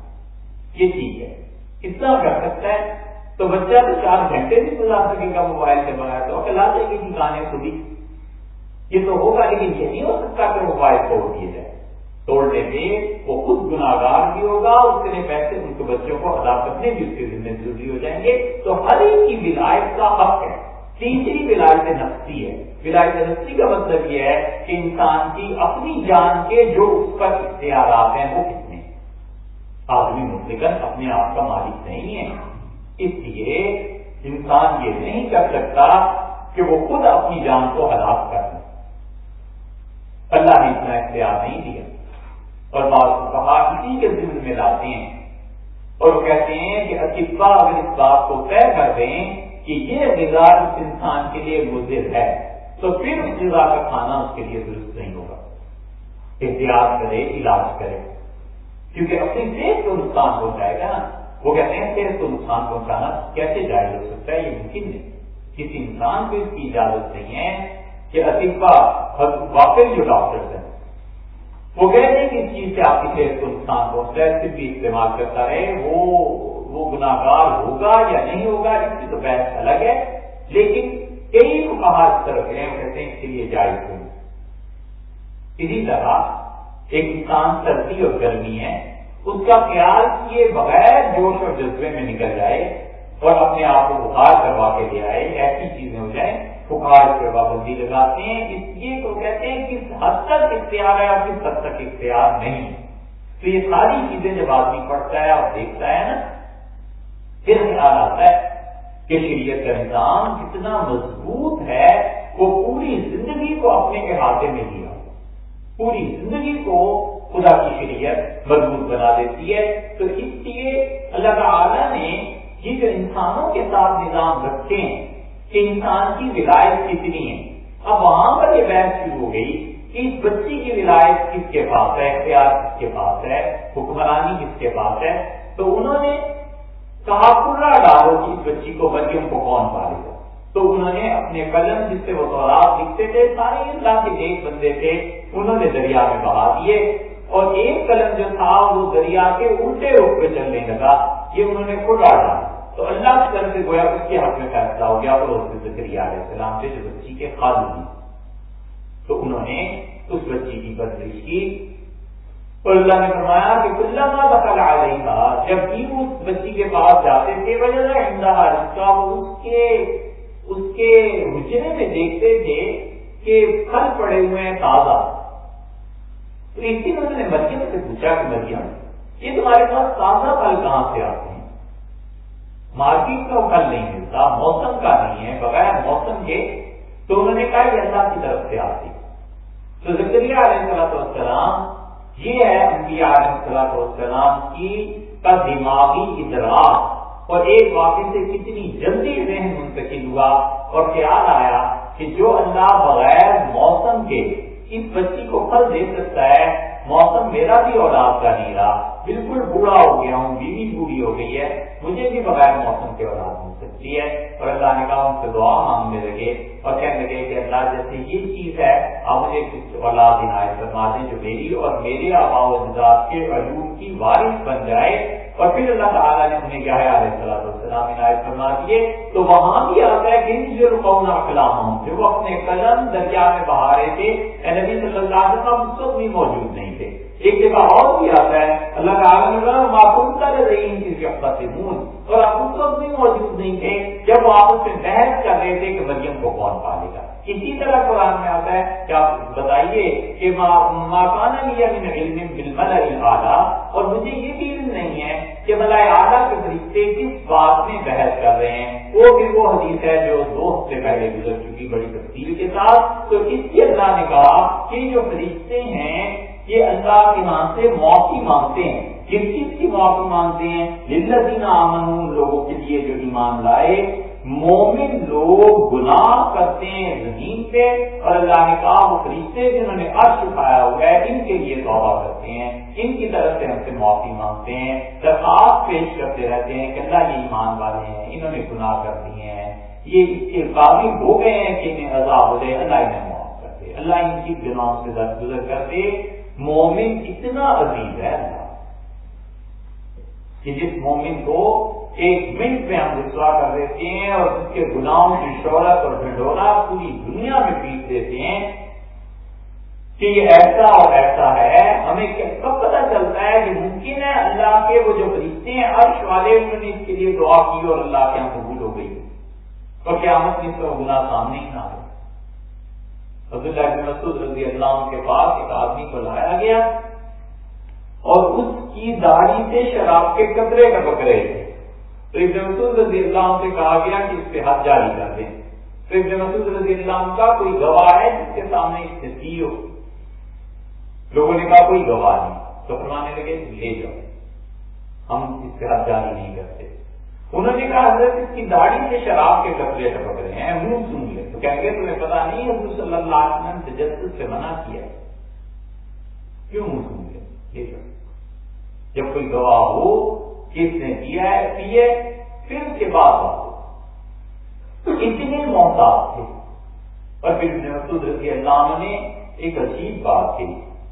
یہ ٹھیک ہے۔ اتنا کر سکتا ہے تو بچہ تو چار گھنٹے بھی گزار سکے گا موبائل سے بنا تو لا دے گی گانے خود ہی۔ یہ تو ہوگا لیکن یہ نہیں ہو سکتا کہ موبائل توڑ دیے جائے توڑنے میں وہ خود گناگار بھی ہوگا اس کے پیسے ان کے بچوں کو ادا کرنے بھی اس کے ذمہ ضروری ہو جائیں گے۔ تو ہر ایک کی ولایت کا حق ہے۔ تیسری ولایت نفسی ہے۔ ولایت نفسی کا مطلب یہ ہے کہ انسان کی اپنی جان کے جو اس پر اختیارات ہیں وہ کتنے۔ آدمی مطلق اپنے آپ کا مالک نہیں ہے۔ اس لیے انسان یہ نہیں کر سکتا کہ وہ خود اپنی جان کو ہلاک کر لے اللہ نے اتنا اختیار نہیں دیا اور بعض کہا اسی کے ذمن میں لاتے ہیں۔ اور وہ کہتے ہیں کہ اطبا اگر اس بات کو طے کر دیں کہ یہ غذا اس انسان کے لیے مضر ہے، تو پھر اس غذا کا کھانا اس کے لیے درست نہیں ہوگا۔ احتیاط کرے، علاج کرے۔ کیونکہ اپنی صحت کو نقصان ہو جائے گا۔ نا وہ کہتے ہیں صحت کو نقصان پہنچانا کیسے جائز ہو سکتا ہے؟ یہ ممکن نہیں۔ کسی انسان کو اس کی اجازت نہیں ہے کہ اطبا واقعی جو ڈاکٹر ہیں، وہ کہتے ہیں کہ اس چیز سے آپ کی صحت کو نقصان پہنچتا ہے، صرف بھی استعمال کرتا رہے، وہ وہ گناگار ہوگا یا نہیں ہوگا، اس کی تو بحث الگ ہے۔ لیکن کئی کو اس طرف ہیں، وہ کہتے ہیں اس کے لیے جائز ہوں اسی طرح ایک انسان سردی اور گرمی ہے اس کا خیال کیے بغیر جوش اور جذبے میں نکل جائے اور اپنے آپ کو بخار کروا کے لے آئے، ایسی چیزیں ہو جائیں، بخار پہ پابندی لگاتے ہیں۔ اس لیے تو کہتے ہیں کس حد تک اختیار ہے اور کس حد تک اختیار نہیں تو یہ ساری چیزیں جب آدمی پڑھتا ہے اور دیکھتا ہے نا، پھر خیال آتا ہے کہ شریعت کا نظام کتنا مضبوط ہے، وہ پوری زندگی کو اپنے احاطے میں لیا۔ پوری زندگی کو خدا کی شریعت مضبوط بنا دیتی ہے۔ تو اس لیے اللہ تعالیٰ نے یہ جو انسانوں کے ساتھ نظام رکھتے ہیں، کہ انسان کی ولایت کتنی ہے۔ اب وہاں پر یہ بحث شروع ہو گئی کہ اس بچی کی ولایت کس کے پاس ہے، اختیار کس کے پاس ہے، حکمرانی کس کے پاس ہے۔ تو انہوں نے کہا پورا ڈالو کہ اس بچی کو مریم کو کون پالے گا؟ تو انہوں نے اپنے قلم جس سے وہ سوراب لکھتے تھے، سارے اللہ کے ایک بندے تھے، انہوں نے دریا میں بہا دیے۔ اور ایک قلم جو تھا وہ دریا کے الٹے رخ پہ چلنے لگا، یہ انہوں نے خود ڈالا۔ تو اللہ کی طرف سے گویا اس کے حق میں فیصلہ ہو گیا اور اس علیہ السلام سے جو بچی کے خالد دی تو انہوں نے اس بچی کی پرورش کی۔ اور اللہ نے فرمایا کہ اللہ کا بتا آ رہی تھا جب بھی اس بچی کے پاس جاتے تھے وجہ کا وہ اس کے اس کے حجرے میں دیکھتے تھے کہ پھل پڑے ہوئے ہیں تازہ۔ تو اسی میں انہوں نے مریم سے پوچھا کہ مریم یہ تمہارے پاس تازہ پھل کہاں سے آتے ہیں؟ مارکیٹ کا پھل نہیں ملتا، موسم کا نہیں ہے، بغیر موسم کے تو انہوں نے کہا یہ اللہ کی طرف سے آتی۔ تو زکریہ علیہ صلاح والسلام یہ ہے انبیاء علیہ صلاح والسلام کی کا دماغی ادراک۔ اور ایک واقعے سے کتنی جلدی ذہن منتقل ہوا اور خیال آیا کہ جو اللہ بغیر موسم کے اس بچی کو پھل دے سکتا ہے۔ موسم میرا بھی اولاد کا نہیں رہا۔ بالکل بوڑھا ہو گیا ہوں، بیوی بوڑھی ہو گئی ہے۔ مجھے بھی بغیر موسم کے اولاد ہوں۔ سکتی ہے اور اللہ نے کہا ان سے دعا مانگنے لگے اور کہنے لگے کہ اللہ جیسے یہ چیز ہے، آپ مجھے کچھ اولاد عنایت فرما دیں جو میری اور میرے آبا و اجداد کے علوم کی وارث بن جائے۔ اور پھر اللہ تعالیٰ نے انہیں کیا ہے علیہ السلام السلام عنایت فرما دیے۔ تو وہاں بھی آتا ہے کہ جو رقونا خلام تھے وہ اپنے قلم دریا میں بہا رہے تھے۔ نبی صلی اللہ علیہ وسلم اس وقت بھی موجود نہیں تھے۔ ایک جگہ اور بھی آتا ہے، اللہ تعالیٰ نے کہا کر رہی ان کی شفقت مون۔ اور آپ اس بھی موجود نہیں تھے جب وہ آپس میں بحث کر رہے تھے کہ مریم کو کون پالے گا۔ اسی طرح قرآن میں آتا ہے، کہ آپ بتائیے کہ ماکانہ لیا من علم بالملل اعلیٰ اور مجھے یہ بھی علم نہیں ہے کہ ملائے اعلیٰ کے فرشتے کس بات میں بحث کر رہے ہیں۔ وہ بھی وہ حدیث ہے جو دو ہفتے پہلے گزر چکی، بڑی تفصیل کے ساتھ۔ تو اس لیے اللہ نے کہا کہ جو فرشتے ہیں یہ اللہ کے نام سے معافی مانگتے ہیں۔ کس چیز کی معافی مانگتے ہیں؟ للذین آمنوا لوگوں کے لیے جو ایمان لائے۔ مومن لوگ گناہ کرتے ہیں زمین پہ اور اللہ نے کہا، وہ فرشتے جنہوں نے عرش اٹھایا ہوا ہے، ان کے لیے توبہ کرتے ہیں۔ ان کی طرف سے ہم سے معافی مانگتے ہیں۔ درخواست پیش کرتے رہتے ہیں کہ اللہ یہ ایمان والے ہیں، انہوں نے گناہ کر دیے ہیں۔ یہ اس کے قابل ہو گئے ہیں کہ انہیں عذاب ہو جائے، اللہ انہیں معاف کرتے اللہ ان کی گناہوں سے درد گزر کرتے مومن اتنا عزیز ہے اللہ کہ جس مومن کو ایک منٹ میں ہم رسوا کر دیتے ہیں اور اس کے گناہوں کی شہرت اور ڈھنڈورا پوری دنیا میں پیٹ دیتے ہیں کہ یہ ایسا اور ایسا ہے، ہمیں کب پتا چلتا ہے کہ ممکن ہے اللہ کے وہ جو فرشتے ہیں، عرش والے انہوں نے اس کے لیے دعا کی اور اللہ کے یہاں قبول ہو گئی۔ اور کیا ہم اس کا گنا سامنے ہی نہ ہو عبداللہ بن مسعود رضی اللہ عنہ کے پاس ایک آدمی کو لایا گیا اور اس کی داڑھی سے شراب کے قطرے کا پکڑے تھے تو ابن مسعود رضی اللہ عنہ سے کہا گیا کہ اس پہ ہاتھ جاری کر دیں۔ تو ابن مسعود رضی اللہ عنہ کا کوئی گواہ ہے جس کے سامنے اس ہو؟ لوگوں نے کہا کوئی گواہ نہیں۔ تو فرمانے لگے، لے جاؤ۔ ہم اس سے ہاتھ جاری نہیں کرتے۔ انہوں نے کہا، حضرت، اس کی داڑھی سے شراب کے کپڑے ٹپک رہے ہیں منہ سن لے تو کہیں گے، تمہیں پتا نہیں، حضور صلی اللہ علیہ وسلم تجسس سے منع کیا ہے۔ کیوں منہ سن لے لے جب کوئی گواہ ہو، کس نے کیا ہے؟ پیے پھر اس کے بعد اتنے محتاط تھے۔ اور پھر مسعود رضی اللہ عنہ نے ایک عجیب بات کی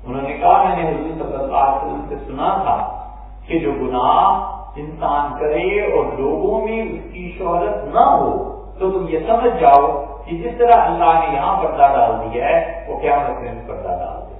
انہوں نے کہا، میں نے حضور صلی اللہ علیہ وسلم سے سنا تھا کہ جو گناہ انسان کرے اور لوگوں میں اس کی شہرت نہ ہو، تو تم یہ سمجھ جاؤ کہ جس طرح اللہ نے یہاں پردہ ڈال دیا ہے، وہ کیا مطلب پردہ ڈال دیا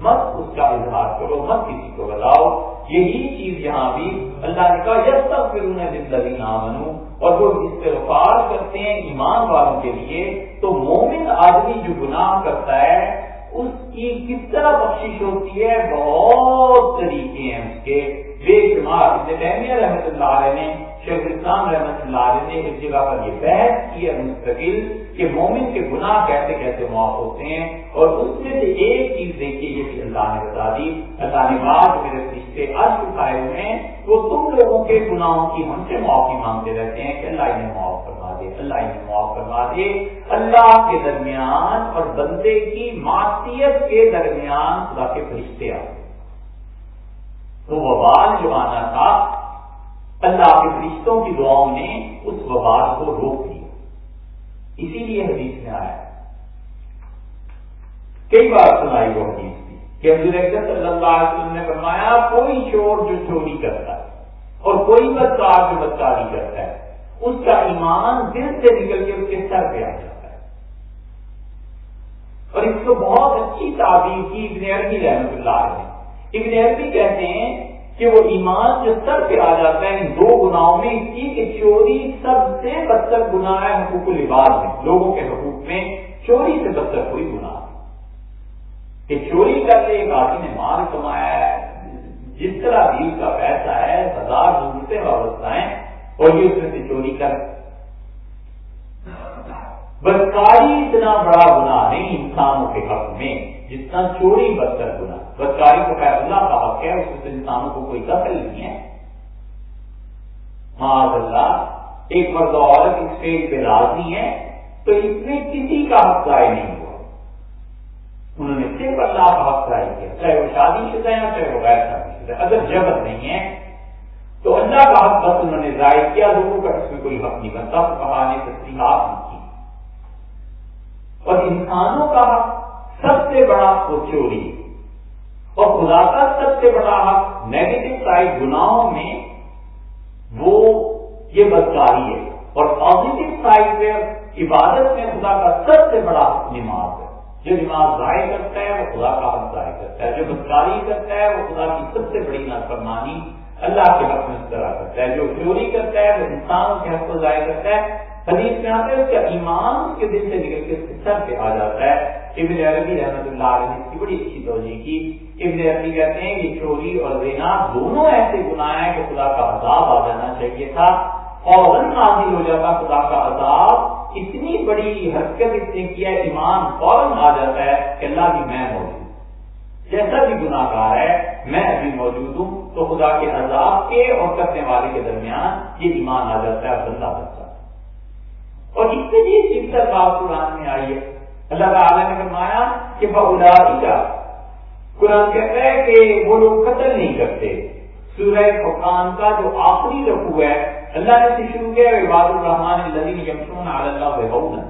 مت اس کا اظہار کرو، مت کسی کو بتاؤ یہی چیز یہاں بھی اللہ نے کہا جب تک پھر انہیں زندگی نہ بنوں اور وہ استغفار کرتے ہیں ایمان والوں کے لیے، تو مومن آدمی جو گناہ کرتا ہے، اس کی کس طرح بخشش ہوتی ہے؟ بہت طریقے ہیں اس کے۔ بے شمار رحمت اللہ علیہ نے شیخ اسلام رحمت اللہ علیہ نے اس جگہ پر یہ بحث کی ہے مستقل کہ مومن کے گناہ کیسے کیسے معاف ہوتے ہیں اور اس میں سے ایک چیز دیکھیے یہ کہ اللہ نے بتا دی۔ اللہ نے بات میرے رشتے عرض اٹھائے ہوئے ہیں، وہ تم لوگوں کے گناہوں کی ہم سے معافی مانگتے رہتے ہیں کہ اللہ انہیں معاف کروا دے، اللہ انہیں معاف کروا دے۔ اللہ کے درمیان اور بندے کی معصیت کے درمیان خدا کے فرشتے آتے تو وبال جو آنا تھا۔ اللہ کے فرشتوں کی دعاؤں نے اس وبال کو روک دیا۔ اسی لیے حدیث میں آیا کئی بار سنائی وہ حدیث بھی۔ کہ حضور صلی اللہ علیہ وسلم نے فرمایا، کوئی چور جو چوری کرتا ہے اور کوئی بدکار جو بدکاری کرتا ہے، اس کا ایمان دل سے نکل کے اس کے سر پہ آ جاتا ہے۔ اور اس کو بہت اچھی تعبیر کی ابن عربی رحمت اللہ علیہ ابن عربی کہتے ہیں کہ وہ ایمان جو سر پہ آ جاتا ہے ان دو گناہوں میں، اس کی کہ چوری سب سے بدتر گناہ ہے حقوق العباد میں۔ لوگوں کے حقوق میں چوری سے بدتر کوئی گناہ کہ چوری کر لے، ایک آدمی نے مال کمایا ہے، جس طرح دل کا پیسہ ہے ہزار ضرورتیں وابستہ ہیں، اور یہ اس میں سے چوری کر بدکاری اتنا بڑا گناہ نہیں انسانوں کے حق میں جتنا چوری بدتر گنا بدکاری کو خیر اللہ کا حق ہے، اس سے انسانوں کو کوئی دخل نہیں ہے۔ معاذ اللہ، ایک مرد عورت اس اسٹیج پہ راضی ہے تو اس میں کسی کا حق ضائع نہیں ہوا۔ انہوں نے صرف اللہ کا حق ضائع کیا، چاہے وہ شادی شدہ ہے چاہے وہ غیر شادی شدہ اگر جبر نہیں ہے، تو اللہ کا حق بس انہوں نے ضائع کیا لوگوں کا اس میں کوئی حق نہیں بنتا۔ کہا نے تصریحات نہیں اور انسانوں کا حق سب سے بڑا وہ چوری اور خدا کا سب سے بڑا حق نیگیٹو سائڈ گناہوں میں وہ یہ بدکاری ہے اور پازیٹو سائڈ پہ عبادت میں خدا کا سب سے بڑا نماز ہے۔ جو نماز ضائع کرتا ہے وہ خدا کا حق ضائع کرتا ہے۔ جو بدکاری کرتا ہے وہ خدا کی سب سے بڑی نافرمانی اللہ کے حق میں اس طرح کرتا ہے۔ جو چوری کرتا ہے وہ انسان کے حق کو ضائع کرتا ہے۔ حدیث میں آتا ہے اس کا ایمان اس کے دل سے نکل کے اس کے سر پہ آ جاتا ہے۔ ابن عربی رحمت اللہ علیہ کی بڑی اچھی توجہ کی۔ ابن عربی کہتے ہیں کہ چوری اور زینا دونوں ایسے گناہ ہیں کہ خدا کا عذاب آ جانا چاہیے تھا۔ فوراً نازل ہو جاتا، خدا کا عذاب اتنی بڑی حرکت اس نے کیا ایمان فوراً آ جاتا ہے کہ اللہ بھی میں موجود جیسا بھی گناہ گار ہے، میں ابھی موجود ہوں۔ تو خدا کے عذاب کے اور کرنے والے کے درمیان یہ ایمان آ جاتا ہے بندہ بچہ اور اس سے بھی بات قرآن میں آئی ہے۔ اللہ تعالیٰ نے فرمایا کہ بہلا کا قرآن کہتا ہے کہ وہ لوگ قتل نہیں کرتے۔ سورہ فقان کا جو آخری رقو ہے، اللہ نے شروع کیا عباد الرحمان یمشون اللہ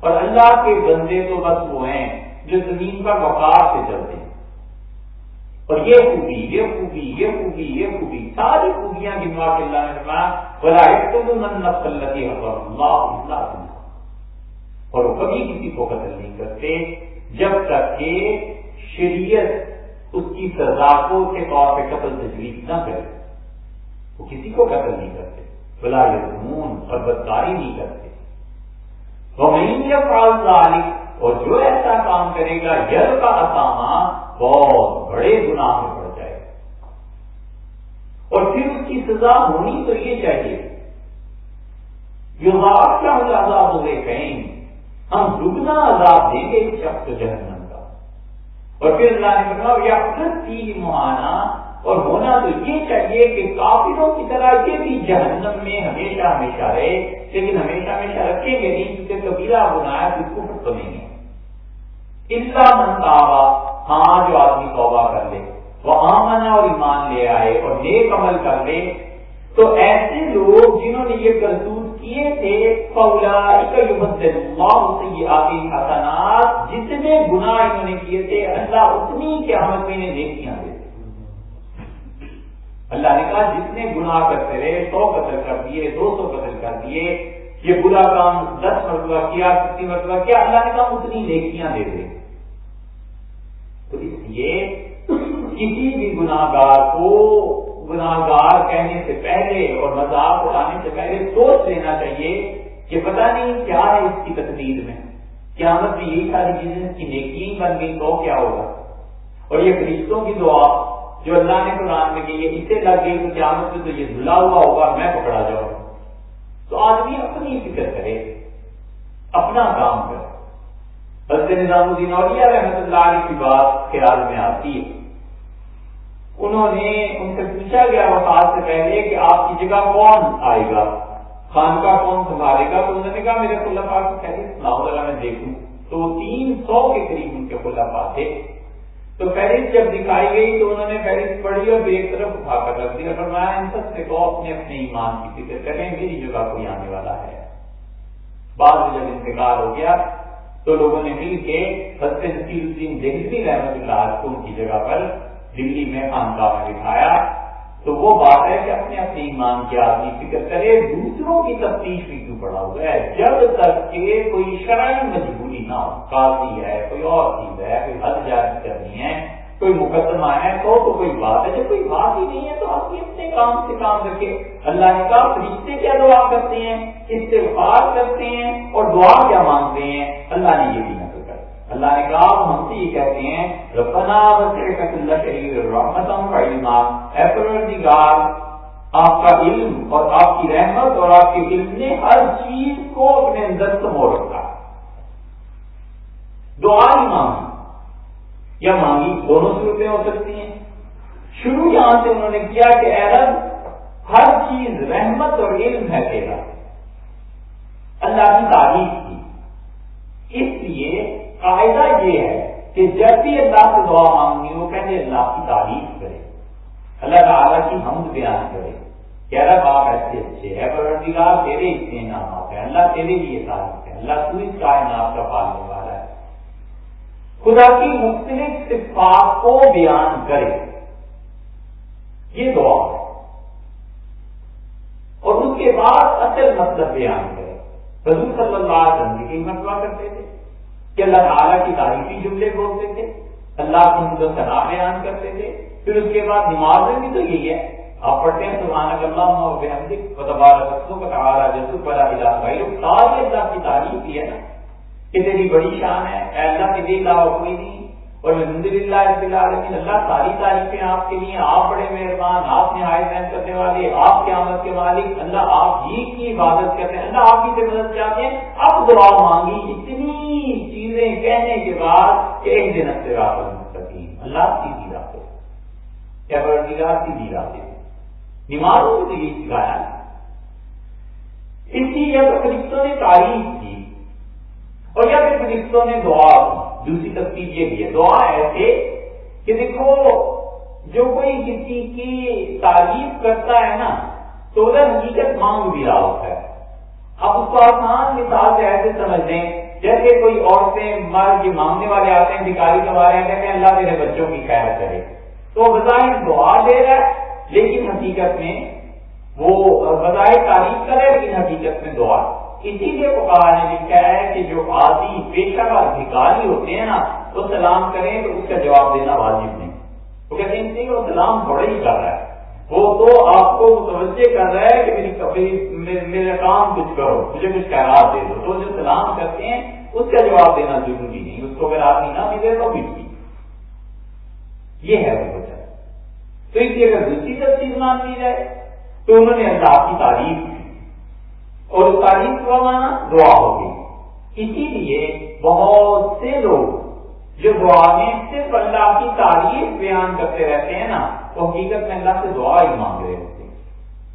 اور اللہ کے بندے تو بس وہ ہیں جو زمین پر وقار سے چلتے اور یہ خوبی یہ خوبی یہ خوبی یہ خوبی۔ ساری خوبیاں گنوا کے اللہ نے فرمایا اللہ اللہ اللہ اور وہ کبھی کسی کو قتل نہیں کرتے، جب تک کہ شریعت اس کی سزا کو کے طور پہ قتل تجویز نہ کرے۔ وہ کسی کو قتل نہیں کرتے۔ بلا یمون اور بدکاری نہیں کرتے۔ وہ نہیں اور جو ایسا کام کرے گا یر کا اسامہ بہت بڑے گناہ میں پڑ جائے گا۔ اور پھر اس کی سزا ہونی تو یہ چاہیے۔ جو آپ کیا عذاب ہوئے کہیں؟ ہم دگنا عذاب دیں گے اس شخص جہنم کا۔ اور پھر اللہ نے کہا یا تین مہانا اور ہونا تو یہ چاہیے کہ کافروں کی طرح یہ بھی جہنم میں ہمیشہ ہمیشہ رہے، لیکن ہمیشہ ہمیشہ رکھیں گے نہیں، کیونکہ کبیرہ بنایا تو اس کو نہیں ہے۔ اللہ منتابا ہاں جو آدمی توبہ کر لے، وہ آمنا اور ایمان لے آئے اور نیک عمل کر لے۔ تو ایسے لوگ جنہوں نے یہ کرتوت کیے تھے حسنات، جتنے گناہ انہوں نے کیے تھے، اللہ اتنی کے ہم نے دیکھیاں دیتے اللہ نے کہا، جتنے گناہ کرتے رہے، سو قتل کر دیے، دو سو قتل کر دیے، یہ برا کام دس مرتبہ کیا کتنی مرتبہ کیا، اللہ نے کہا اتنی نیکیاں دے دے۔ تو اس لیے کسی بھی گناہ گار کو گناہ گار کہنے سے پہلے اور مذاق اڑانے سے پہلے سوچ لینا چاہیے کہ پتہ نہیں کیا ہے اس کی تقدیر میں۔ قیامت میں یہی ساری چیزیں اس کی نیکی بن گئی تو کیا ہوگا؟ اور یہ فرشتوں کی دعا جو اللہ نے قرآن میں کی ہے اسے لگ گئی تو قیامت میں تو یہ دھلا ہوا ہوگا میں پکڑا جاؤں۔ تو آدمی اپنی فکر کرے، اپنا کام کرے۔ حضرت نظام الدین اولیاء رحمت اللہ علیہ کی بات خیال میں آتی ہے۔ انہوں نے ان سے پوچھا گیا وفات سے پہلے کہ آپ کی جگہ کون آئے گا؟ خان کا کون سنبھالے گا؟ تو انہوں نے کہا، میرے خلفا کی فہرست لاؤ ذرا میں دیکھوں۔ تو تین سو کے قریب ان کے خلفا تھے۔ تو فہرست جب دکھائی گئی تو انہوں نے فہرست پڑھی اور ایک طرف اٹھا کر رکھ دیا۔ فرمایا، ان سب سے کو اپنے اپنے ایمان کی فکر کریں، میری جگہ کوئی آنے والا ہے۔ بعد میں جب انتقال ہو گیا تو لوگوں نے مل کے حضرت نصیر الدین دہلی رحمت اللہ کو ان کی جگہ پر دلی میں خانقاہ میں تو وہ بات ہے کہ اپنے اپنے ایمان کے آدمی فکر کرے، دوسروں کی تفتیش بھی کیوں پڑا ہوا ہے؟ جب تک کہ کوئی شرعی مجبوری نہ ہو، قاضی ہے، کوئی اور چیز ہے، کوئی حد جاری کرنی ہے، کوئی مقدمہ ہے، تو تو کوئی بات ہے۔ جب کوئی بات ہی نہیں ہے تو آپ اپنے کام سے کام رکھے۔ اللہ نے کہا، فرشتے کیا دعا کرتے ہیں؟ استغفار کرتے ہیں اور دعا کیا مانگتے ہیں؟ اللہ نے یہ بھی نہ کر اللہ نے کہا، ہم سے یہ کہتے ہیں، ربنا وسعت اللہ شریف رحمتم کا اے پروردگار، آپ کا علم اور آپ کی رحمت اور آپ کے علم نے ہر چیز کو اپنے اندر سمو رکھا دعا ہی مانگی۔ یا مانگی دونوں صورتیں ہو سکتی ہیں۔ شروع یہاں سے انہوں نے کیا کہ عرب ہر چیز رحمت اور علم ہے تیرا۔ اللہ کی تعریف اس لیے قاعدہ یہ ہے کہ جب بھی اللہ سے دعا مانگنی ہو پہلے اللہ کی تعریف کرے۔ اللہ تعالیٰ کی حمد بیان کرے کہ رب، آپ ایسے اچھے ہے پروردگار تیرے اتنے نام ہیں، اللہ تیرے لیے تعریف ہے، اللہ تو اس کائنات کا پالنے والا ہے۔ خدا کی مختلف صفات کو بیان کرے۔ یہ دعا ہے۔ اور اس کے بعد اصل مطلب بیان کرے۔ حضور صلی اللہ علیہ وسلم کی مرتبہ کرتے تھے کہ اللہ تعالیٰ کی تاریخی جملے بولتے تھے، اللہ کی مدد صلاح بیان کرتے تھے۔ پھر اس کے بعد نماز میں بھی تو یہی ہے آپ پڑھتے ہیں سبحان اللہ و بحمدک و تبارک و تعالی جسو ولا الہ غیرک سارے اللہ کی تعریف ہی ہے نا کہ تیری بڑی شان ہے، اے اللہ کے دل کوئی نہیں۔ اور الحمد للہ عالمین اللہ ساری تعریفیں آپ کے لیے، آپ بڑے مہربان، آپ نہایت محنت کرنے والے، آپ کے آمد کے مالک، اللہ آپ ہی کی عبادت کرتے ہیں، اللہ آپ ہی سے مدد چاہتے ہیں۔ اب دعا مانگی، اتنی چیزیں کہنے کے بعد کہ ایک دن سے رات مستقیم۔ اللہ سیدھی راتے کیا بردگار سیدھی راتے نمازوں میں یہ سکھایا۔ اس کی جب فرشتوں نے تعریف کی اور یا پھر فرشتوں نے دعا دوسری تفصیل یہ بھی ہے۔ دعا ایسے کہ دیکھو، جو کوئی کسی کی تعریف کرتا ہے نا، تو ادھر حقیقت مانگ بھی رہا ہوتا ہے۔ اب اس کو آسان مثال سے ایسے سمجھ لیں، جیسے کوئی عورتیں مرد جو مانگنے والے آتے ہیں، بھکاری کما رہے ہیں، اللہ میرے بچوں کی خیر کرے۔ تو بظاہر دعا دے رہا ہے، لیکن حقیقت میں وہ بظاہر تعریف کرے، لیکن حقیقت میں دعا۔ اسی لیے کہا نے لکھا ہے کہ جو آدھی پیشہ کا بھکاری ہوتے ہیں نا، وہ سلام کریں تو اس کا جواب دینا واجب نہیں۔ وہ کہتے ہیں وہ سلام بڑے ہی کر رہا ہے۔ وہ تو آپ کو متوجہ کر رہا ہے کہ میری میرا کام کچھ کرو، مجھے کچھ خیرات دے دو۔ تو جو سلام کرتے ہیں، اس کا جواب دینا ضروری نہیں۔ اس کو اگر آدمی نہ ملے تو بھی۔ یہ ہے وہ وجہ۔ تو اس لیے اگر دوسری سب چیز مان لی جائے، تو انہوں نے اللہ کی تعریف اور اس تعریف کا مانا دعا ہوگی۔ اسی لیے بہت سے لوگ جو دعا میں صرف اللہ کی تعریف بیان کرتے رہتے ہیں نا، تو حقیقت میں اللہ سے دعا ہی مانگ رہے ہوتے ہیں۔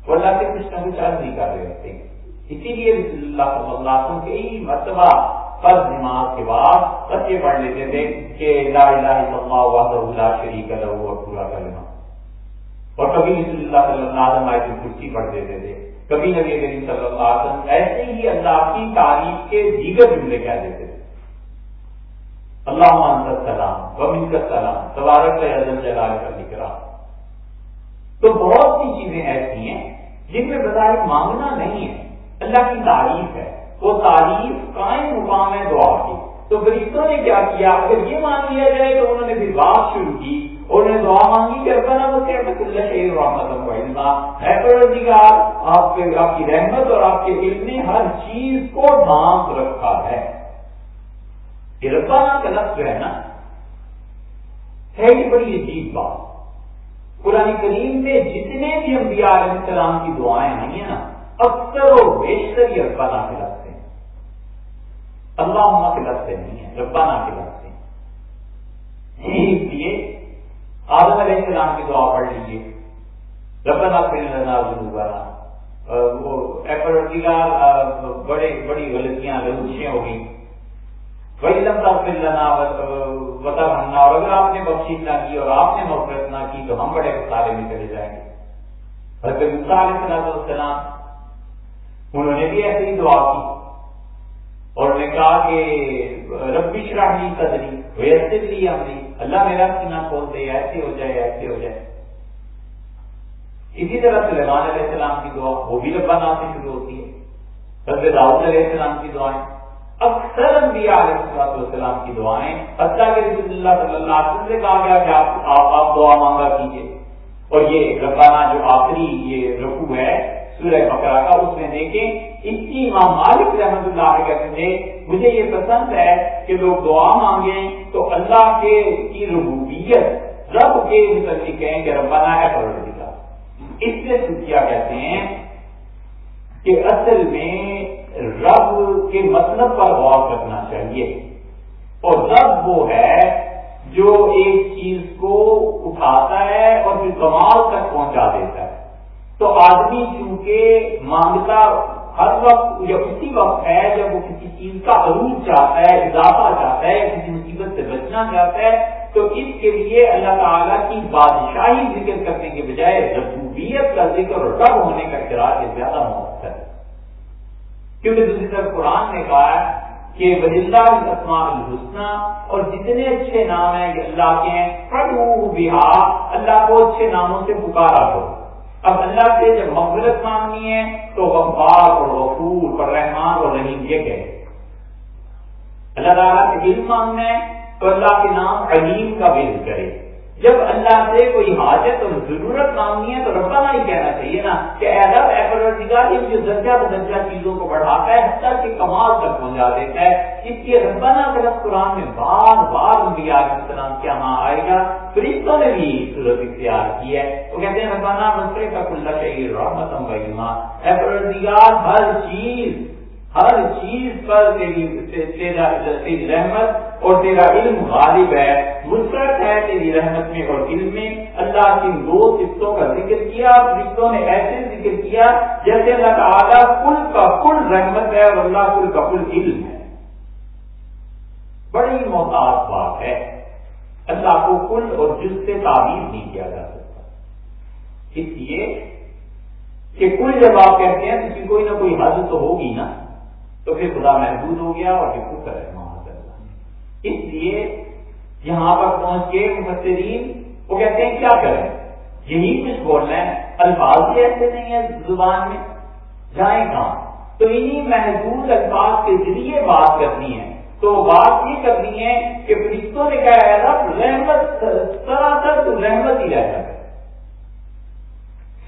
وہ اللہ سے کچھ نہ کچھ عرض نہیں کر رہے ہوتے اسی لیے رسول اللہ صلی اللہ علیہ وسلم کئی مرتبہ فرض نماز کے بعد سچے پڑھ لیتے تھے کہ لا الہ الا اللہ وحدہ لا شریک لہ اور پورا کلمہ۔ اور کبھی رسول اللہ صلی اللہ علیہ وسلم آیت کرسی پڑھ دیتے تھے۔ کبھی نبی کریم صلی اللہ علیہ وسلم ایسے ہی اللہ کی تعریف کے دیگر جملے کہہ دیتے تھے۔ اللہ عنہ سلام ومن کا سلام، تبارک جلال کا لکھ رہا تو بہت سی چیزیں ایسی ہیں جن میں بظاہر مانگنا نہیں ہے۔ اللہ کی تعریف ہے۔ وہ تعریف قائم مقام ہے دعا کی۔ تو فرشتوں نے کیا کیا؟ اگر یہ مان لیا جائے تو انہوں نے پھر بات شروع کی۔ انہوں نے دعا مانگی کہ ربنا وسیع کل شیء رحمت و علما۔ ہے پروردگار، آپ کے آپ کی رحمت اور آپ کے علم نے ہر چیز کو ڈھانپ رکھا ہے۔ ربانہ کا لفظ جو ہے نا، ہے یہ بڑی عجیب بات۔ قرآن کریم میں جتنے بھی انبیاء علیہ السلام کی دعائیں آئی ہیں نا، اکثر و بیشتر یہ ربانہ کے لفظ ہیں۔ اللہ کے لفظ نہیں ہے ربانہ کے لفظ ہیں۔ اس لیے آدم علیہ السلام کی دعا پڑھ لیجیے ربنا ذنوبنا۔ وہ بڑے، بڑی غلطیاں لوچیاں ہو گئی وہی لمتا پھر لینا بتا بننا اور اگر آپ نے بخشی نہ کی اور آپ نے مفرت نہ کی تو ہم بڑے سارے میں چلے جائیں گے۔ حضرت علیہ السلام، انہوں نے بھی ایسے ہی دعا کی۔ اور نے کہا کہ ربی شراہی قدری ویسے لی ہماری اللہ میرا سینہ کھول دے ایسے ہو جائے ایسے ہو جائے۔ اسی طرح سلیمان علیہ السلام کی دعا وہ بھی ربانہ سے شروع ہوتی ہے۔ حضرت داؤد علیہ السلام کی دعائیں اکثر انبیاء علیہ السلام کی دعائیں۔ حتیٰ کہ رسول اللہ صلی اللہ علیہ وسلم سے کہا گیا کہ آپ آپ, آپ دعا مانگا کیجیے اور یہ ربانہ جو آخری یہ رقو ہے سورہ بکرا کا اس میں دیکھیں اس کی امام مالک رحمت اللہ علیہ کہتے تھے، مجھے یہ پسند ہے کہ لوگ دعا مانگیں تو اللہ کے کی ربوبیت، رب کے متعلق کہیں کہ ربانہ ہے پروردگار۔ اس سے کیا کہتے ہیں کہ اصل میں رب کے مطلب پر غور کرنا چاہیے۔ اور رب وہ ہے جو ایک چیز کو اٹھاتا ہے اور پھر کمال تک پہنچا دیتا ہے۔ تو آدمی چونکہ مانگتا ہر وقت یا اسی وقت ہے، جب وہ کسی چیز کا عروج چاہتا ہے، اضافہ چاہتا ہے، کسی مصیبت سے بچنا چاہتا ہے، تو اس کے لیے اللہ تعالیٰ کی بادشاہی ذکر کرنے کے بجائے ربوبیت کا ذکر اور رب ہونے کا اشتراک زیادہ موقع ہے۔ کیونکہ دوسری طرف قرآن نے کہا ہے کہ اللہ اسماء الحسنہ، اور جتنے اچھے نام ہیں اللہ کے ہیں۔ بہا اللہ کو اچھے ناموں سے پکارا کرو۔ اب اللہ سے جب مغفرت مانگنی ہے تو غفار اور غفور اور رحمان اور رحیم یہ کہے اللہ تعالیٰ سے علم مانگنا ہے تو اللہ کے نام علیم کا بھی کرے۔ جب اللہ سے کوئی حاجت اور ضرورت مانگنی ہے تو ربنا ہی کہنا چاہیے نا کہ ادب ایپرگار جو درجہ بدرجہ چیزوں کو بڑھاتا ہے، حتیٰ کہ کمال تک پہنچا دیتا ہے۔ اس لیے ربنا صرف قرآن میں بار بار انبیاء علیہ السلام کیا ماں آئے گا۔ فرشتوں نے بھی صورت اختیار کی ہے۔ وہ کہتے ہیں، ربنا مسئلے کا کلّا شہید رحمت ایپرگار ہر چیز ہر چیز پر تیری تیرا تیری رحمت اور تیرا علم غالب ہے۔ مسرت ہے تیری رحمت میں اور علم میں۔ اللہ کی دو صفتوں کا ذکر کیا رشتوں نے ایسے ذکر کیا جیسے اللہ تعالیٰ کل کا کل رحمت ہے اور اللہ کل کا کل علم ہے۔ بڑی محتاط بات ہے۔ اللہ کو کل اور جس سے تعبیر نہیں کیا جا سکتا۔ اس لیے کہ کل جب آپ کہتے ہیں تو کوئی نہ کوئی حد تو ہوگی نا۔ تو پھر خدا محدود ہو گیا اور پھر کفر ہے اللہ اس لیے یہاں پر پہنچ کے مفسرین وہ کہتے ہیں، کیا کریں؟ یہی کچھ بولنا ہے۔ الفاظ بھی ایسے نہیں ہے زبان میں۔ جائیں کہاں؟ تو انہی محدود الفاظ کے ذریعے بات کرنی ہے۔ تو بات یہ کرنی ہے کہ فرشتوں نے کہا ہے رحمت، سراسر تو رحمت ہی رہ جائے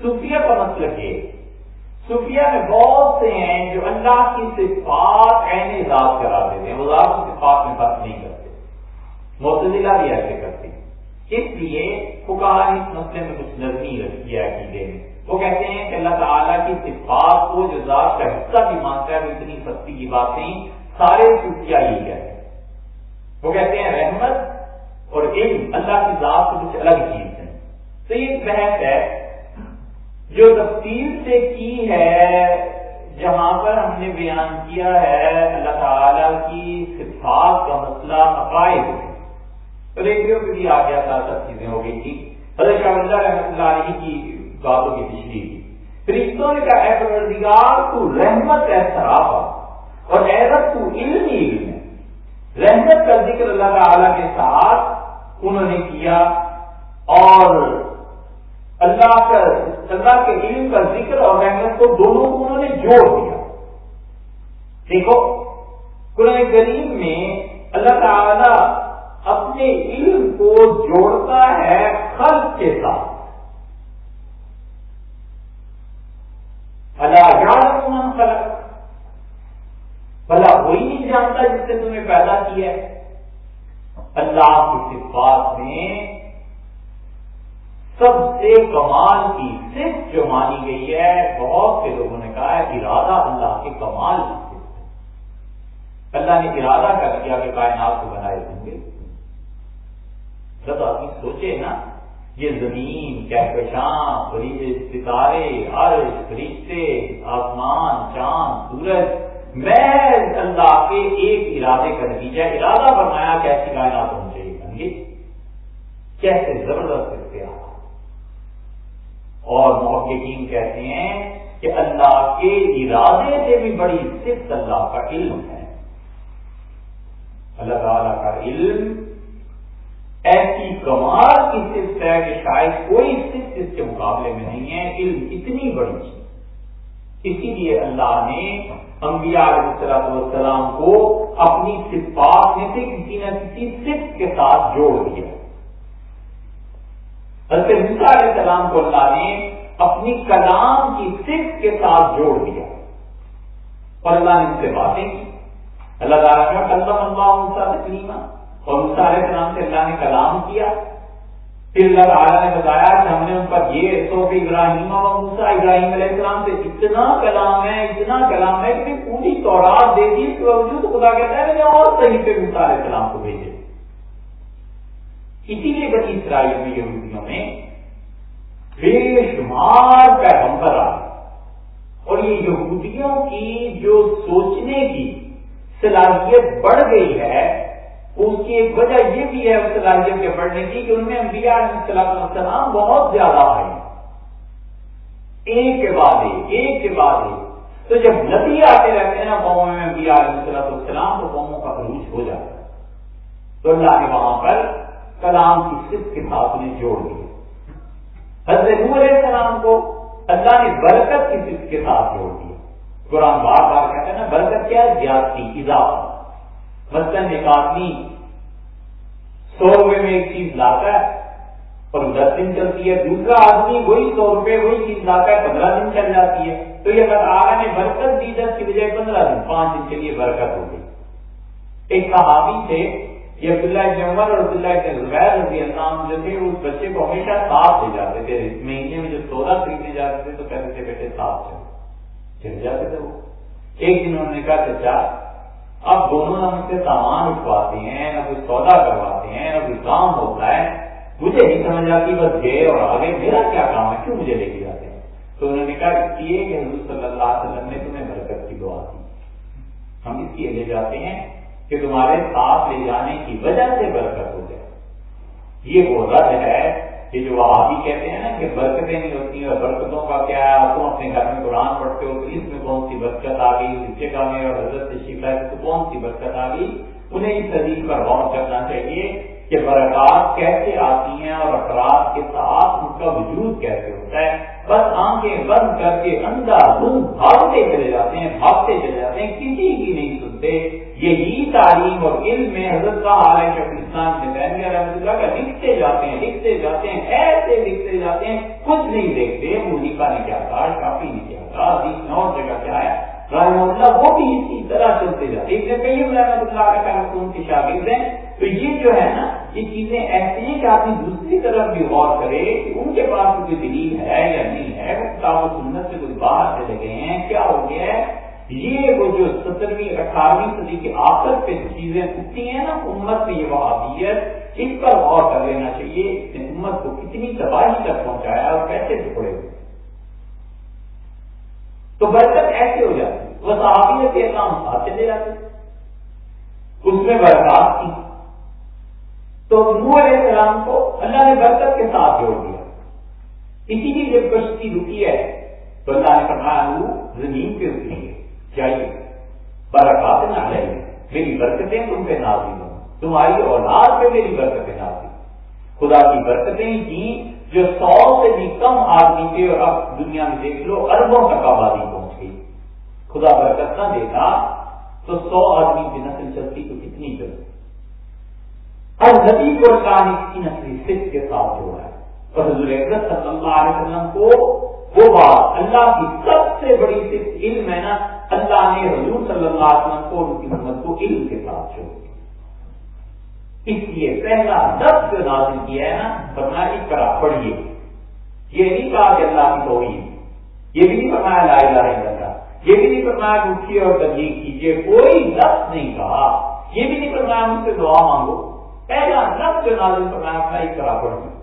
صوفیہ کا مسئلہ یہ صوفیہ میں بہت سے ہیں جو اللہ کی صفات عین ذات کرا دیتے ہیں، وہ ذات کی صفات میں بات نہیں کرتے۔ معتدلہ بھی ایسے کرتے اس لیے فکار اس مسئلے میں کچھ نرمی رکھی ہے عقیدے میں۔ وہ کہتے ہیں کہ اللہ تعالیٰ کی صفات کو جو ذات کا حصہ بھی مانتا ہے، وہ اتنی سستی کی بات نہیں سارے صوفیہ ہی کہتے ہیں۔ وہ کہتے ہیں رحمت اور علم اللہ کی ذات سے کچھ الگ چیز ہے۔ تو یہ بحث ہے جو تفصیل سے کی ہے، جہاں پر ہم نے بیان کیا ہے اللہ تعالی کی صفات کا مسئلہ عقائد ریڈیو پہ بھی آ گیا تھا سب چیزیں ہو گئی تھی۔ حضرت شاہ اللہ رحمۃ اللہ علیہ کی باتوں کی پچھلی تھی فرشتوں نے کہا اے پروردگار، تو رحمت ہے سراپا اور حیرت تو علم ہی علم ہے۔ رحمت کا ذکر اللہ تعالی کے ساتھ انہوں نے کیا۔ اور اللہ کا اللہ کے علم کا ذکر اور رحمت کو دونوں کو انہوں نے جوڑ دیا۔ دیکھو، قرآن کریم میں اللہ تعالی اپنے علم کو جوڑتا ہے خلق کے ساتھ۔ اللہ جان خلق۔ بھلا وہی نہیں جانتا جس سے تمہیں پیدا کیا ہے۔ اللہ کی صفات میں سب سے کمال کی صرف جو مانی گئی ہے، بہت سے لوگوں نے کہا ہے، ارادہ اللہ کے کمال کی اللہ نے ارادہ کر دیا کہ کائنات کو بنائے ہوں گے۔ جب آدمی سوچے نا، یہ زمین کہکشاں ستارے، عرش، فرشتے، آسمان، چاند، سورج میں اللہ کے ایک ارادے کا نتیجہ، ارادہ بنایا کیسی کائنات ہونی چاہیے کیسے؟ زبردست اور محققین کہتے ہیں کہ اللہ کے ارادے سے بھی بڑی صرف اللہ کا علم ہے۔ اللہ تعالی کا علم ایسی کمال کی صفت ہے کہ شاید کوئی صرف اس کے مقابلے میں نہیں ہے۔ علم اتنی بڑی چیز اسی لیے اللہ نے انبیاء علیہ السلام کو اپنی صفات میں سے کسی نہ کسی صفت کے ساتھ جوڑ دیا۔ حضرت علیہ السلام کو اللہ نے اپنی کلام کی صرف کے ساتھ جوڑ دیا۔ اور اللہ نے ان سے باتیں کی۔ اللہ تعالیٰ کا کلم اللہ تکلیمہ اور علیہ السلام سے اللہ نے کلام کیا۔ پھر اللہ تعالیٰ نے بتایا کہ ہم نے ان پر یہ سو ابراہیم اور موسا ابراہیم علیہ السلام سے اتنا کلام ہے، اتنا کلام ہے کہ پوری تورات دے دی اس کے باوجود خدا کہتا ہے میں نے اور صحیح پہ موسا علیہ السلام کو بھیجے۔ اسی لیے بنی اسرائیل میں یہودیوں میں بے شمار پیغمبر آئے اور یہ یہودیوں کی جو سوچنے کی صلاحیت بڑھ گئی ہے، اس کی ایک وجہ یہ بھی ہے، اس صلاحیت کے بڑھنے کی کہ ان میں انبیاء علیہ السلام بہت زیادہ آئے۔ ایک کے بعد ایک ایک کے بعد ایک۔ تو جب نبی آتے رہتے ہیں نا قوموں میں انبیاء علیہ السلام تو قوموں کا عروج ہو جاتا ہے۔ تو اللہ نے وہاں پر کلام کی صرف کے ساتھ انہیں جوڑ دیا حضرت علیہ السلام کو اللہ نے برکت کی صرف کے ساتھ جوڑ دیا قرآن بار بار کہتے ہیں نا، برکت کیا ہے؟ زیادتی، اضافہ۔ مثلاً ایک آدمی سو روپے میں ایک چیز لاتا ہے اور دس دن چلتی ہے، دوسرا آدمی وہی سو روپے، وہی چیز لاتا ہے، پندرہ دن چل جاتی ہے۔ تو یہ بتا نے برکت دی دس کی بجائے پندرہ دن، پانچ دن کے لیے برکت ہو گئی۔ ایک صحابی تھے یہ عبداللہ ابن عمر اور عبداللہ ابن زبیر رضی اللہ عنہ جو تھے اس بچے کو ہمیشہ ساتھ لے جاتے تھے۔ مہینے میں جو سودا خریدنے جاتے تھے، تو کہتے تھے بیٹے ساتھ چلو چل جاتے تھے وہ۔ ایک دن انہوں نے کہا، چچا، اب دونوں نہ مجھ سے سامان اٹھواتے ہیں، نہ کوئی سودا کرواتے ہیں، نہ کوئی کام ہوتا ہے۔ مجھے نہیں سمجھ آتی، بس گئے اور آگے میرا کیا کام ہے؟ کیوں مجھے لے کے جاتے ہیں؟ تو انہوں نے کہا، اس لیے کہ حضور صلی اللہ علیہ وسلم نے تمہیں برکت کی دعا دی ہم اس لیے لے جاتے ہیں کہ تمہارے ساتھ لے جانے کی وجہ سے برکت ہو جائے۔ یہ وہ رد ہے یہ جو وہابی کہتے ہیں نا کہ برکتیں نہیں ہوتی اور برکتوں کا کیا ہے؟ تم اپنے گھر میں قرآن پڑھتے ہو تو اس میں کون سی برکت آ گئی؟ اس جگہ میں اور حضرت شکا تو کون سی برکت آ گئی؟ انہیں اس حدیث پر غور کرنا چاہیے کہ برکات کیسے آتی ہیں اور افراد کے ساتھ ان کا وجود کیسے ہوتا ہے۔ بس آنکھیں بند کر کے اندھا دھند بھاگتے چلے جاتے ہیں، بھاگتے چلے جاتے ہیں، کسی کی نہیں سنتے۔ یہی تعلیم اور علم میں حضرت کا حال ہے میں الاسلام رحمۃ اللہ کا لکھتے جاتے ہیں، لکھتے جاتے ہیں، ایسے لکھتے جاتے ہیں۔ کچھ نہیں دیکھتے ملیفا نے کیا کہا کافی نے کیا کہا حدیث جگہ کیا ہے رحمہ مطلب اللہ وہ بھی اسی طرح چلتے جاتے ہیں۔ ابن رحمۃ اللہ کا ان کے شاگرد ہیں۔ تو یہ جو ہے نا، یہ چیزیں ایسی ہیں کہ آپ دوسری طرف بھی غور کرے کہ ان کے پاس کوئی دلیل ہے یا نہیں ہے، وہ کتاب و سنت سے کوئی باہر چلے گئے ہیں، کیا ہو گیا ہے؟ یہ وہ جو سترویں، اٹھارہویں صدی کے آخر پہ چیزیں اٹھتی ہیں نا، امت میں یہ وہابیت، اس پر غور کر لینا چاہیے اس نے امت کو کتنی تباہی تک پہنچایا اور کیسے ٹکڑے ہوئے تو برکت ایسے ہو جاتی وہ صحابیت کے کام ساتھ چلے جاتے اس میں برکات کی۔ تو نور علیہ السلام کو اللہ نے برکت کے ساتھ جوڑ دیا۔ اسی لیے جب کشتی رکی ہے، تو اللہ نے فرمایا زمین پہ رکی ہے۔ چاہیے برکات نہ رہے میری برکتیں تم پہ نازی ہوں۔ تمہاری اولاد پہ میری برکتیں نازی خدا کی برکتیں کی جو سو سے بھی کم آدمی تھے اور اب دنیا میں دیکھ لو، اربوں تک آبادی پہنچ گئی۔ خدا برکت نہ دیتا تو سو آدمی کی نسل چلتی تو کتنی چلتی اور نبی کو اللہ نے کسی نسلی صرف کے ساتھ جوڑا ہے۔ اور حضور اکرت صلی اللہ علیہ وسلم کو وہ بات اللہ کی سب سے بڑی صرف علم ہے نا، اللہ نے حضور صلی اللہ علیہ وسلم کو ان کی محمد کو علم کے ساتھ جوڑ اس لیے پہلا دس جو نازل کیا ہے نا، فرمایا اس طرح پڑھیے۔ یہ نہیں کہا کہ اللہ کی توحید۔ یہ بھی نہیں فرمایا لا الہ الا اللہ۔ یہ بھی نہیں فرمایا کہ اٹھیے اور تبلیغ کیجیے۔ کوئی لفظ نہیں کہا۔ یہ بھی نہیں فرمایا مجھ سے دعا مانگو۔ پہلا لفظ جو نازل فرمایا تھا ایک برابر میں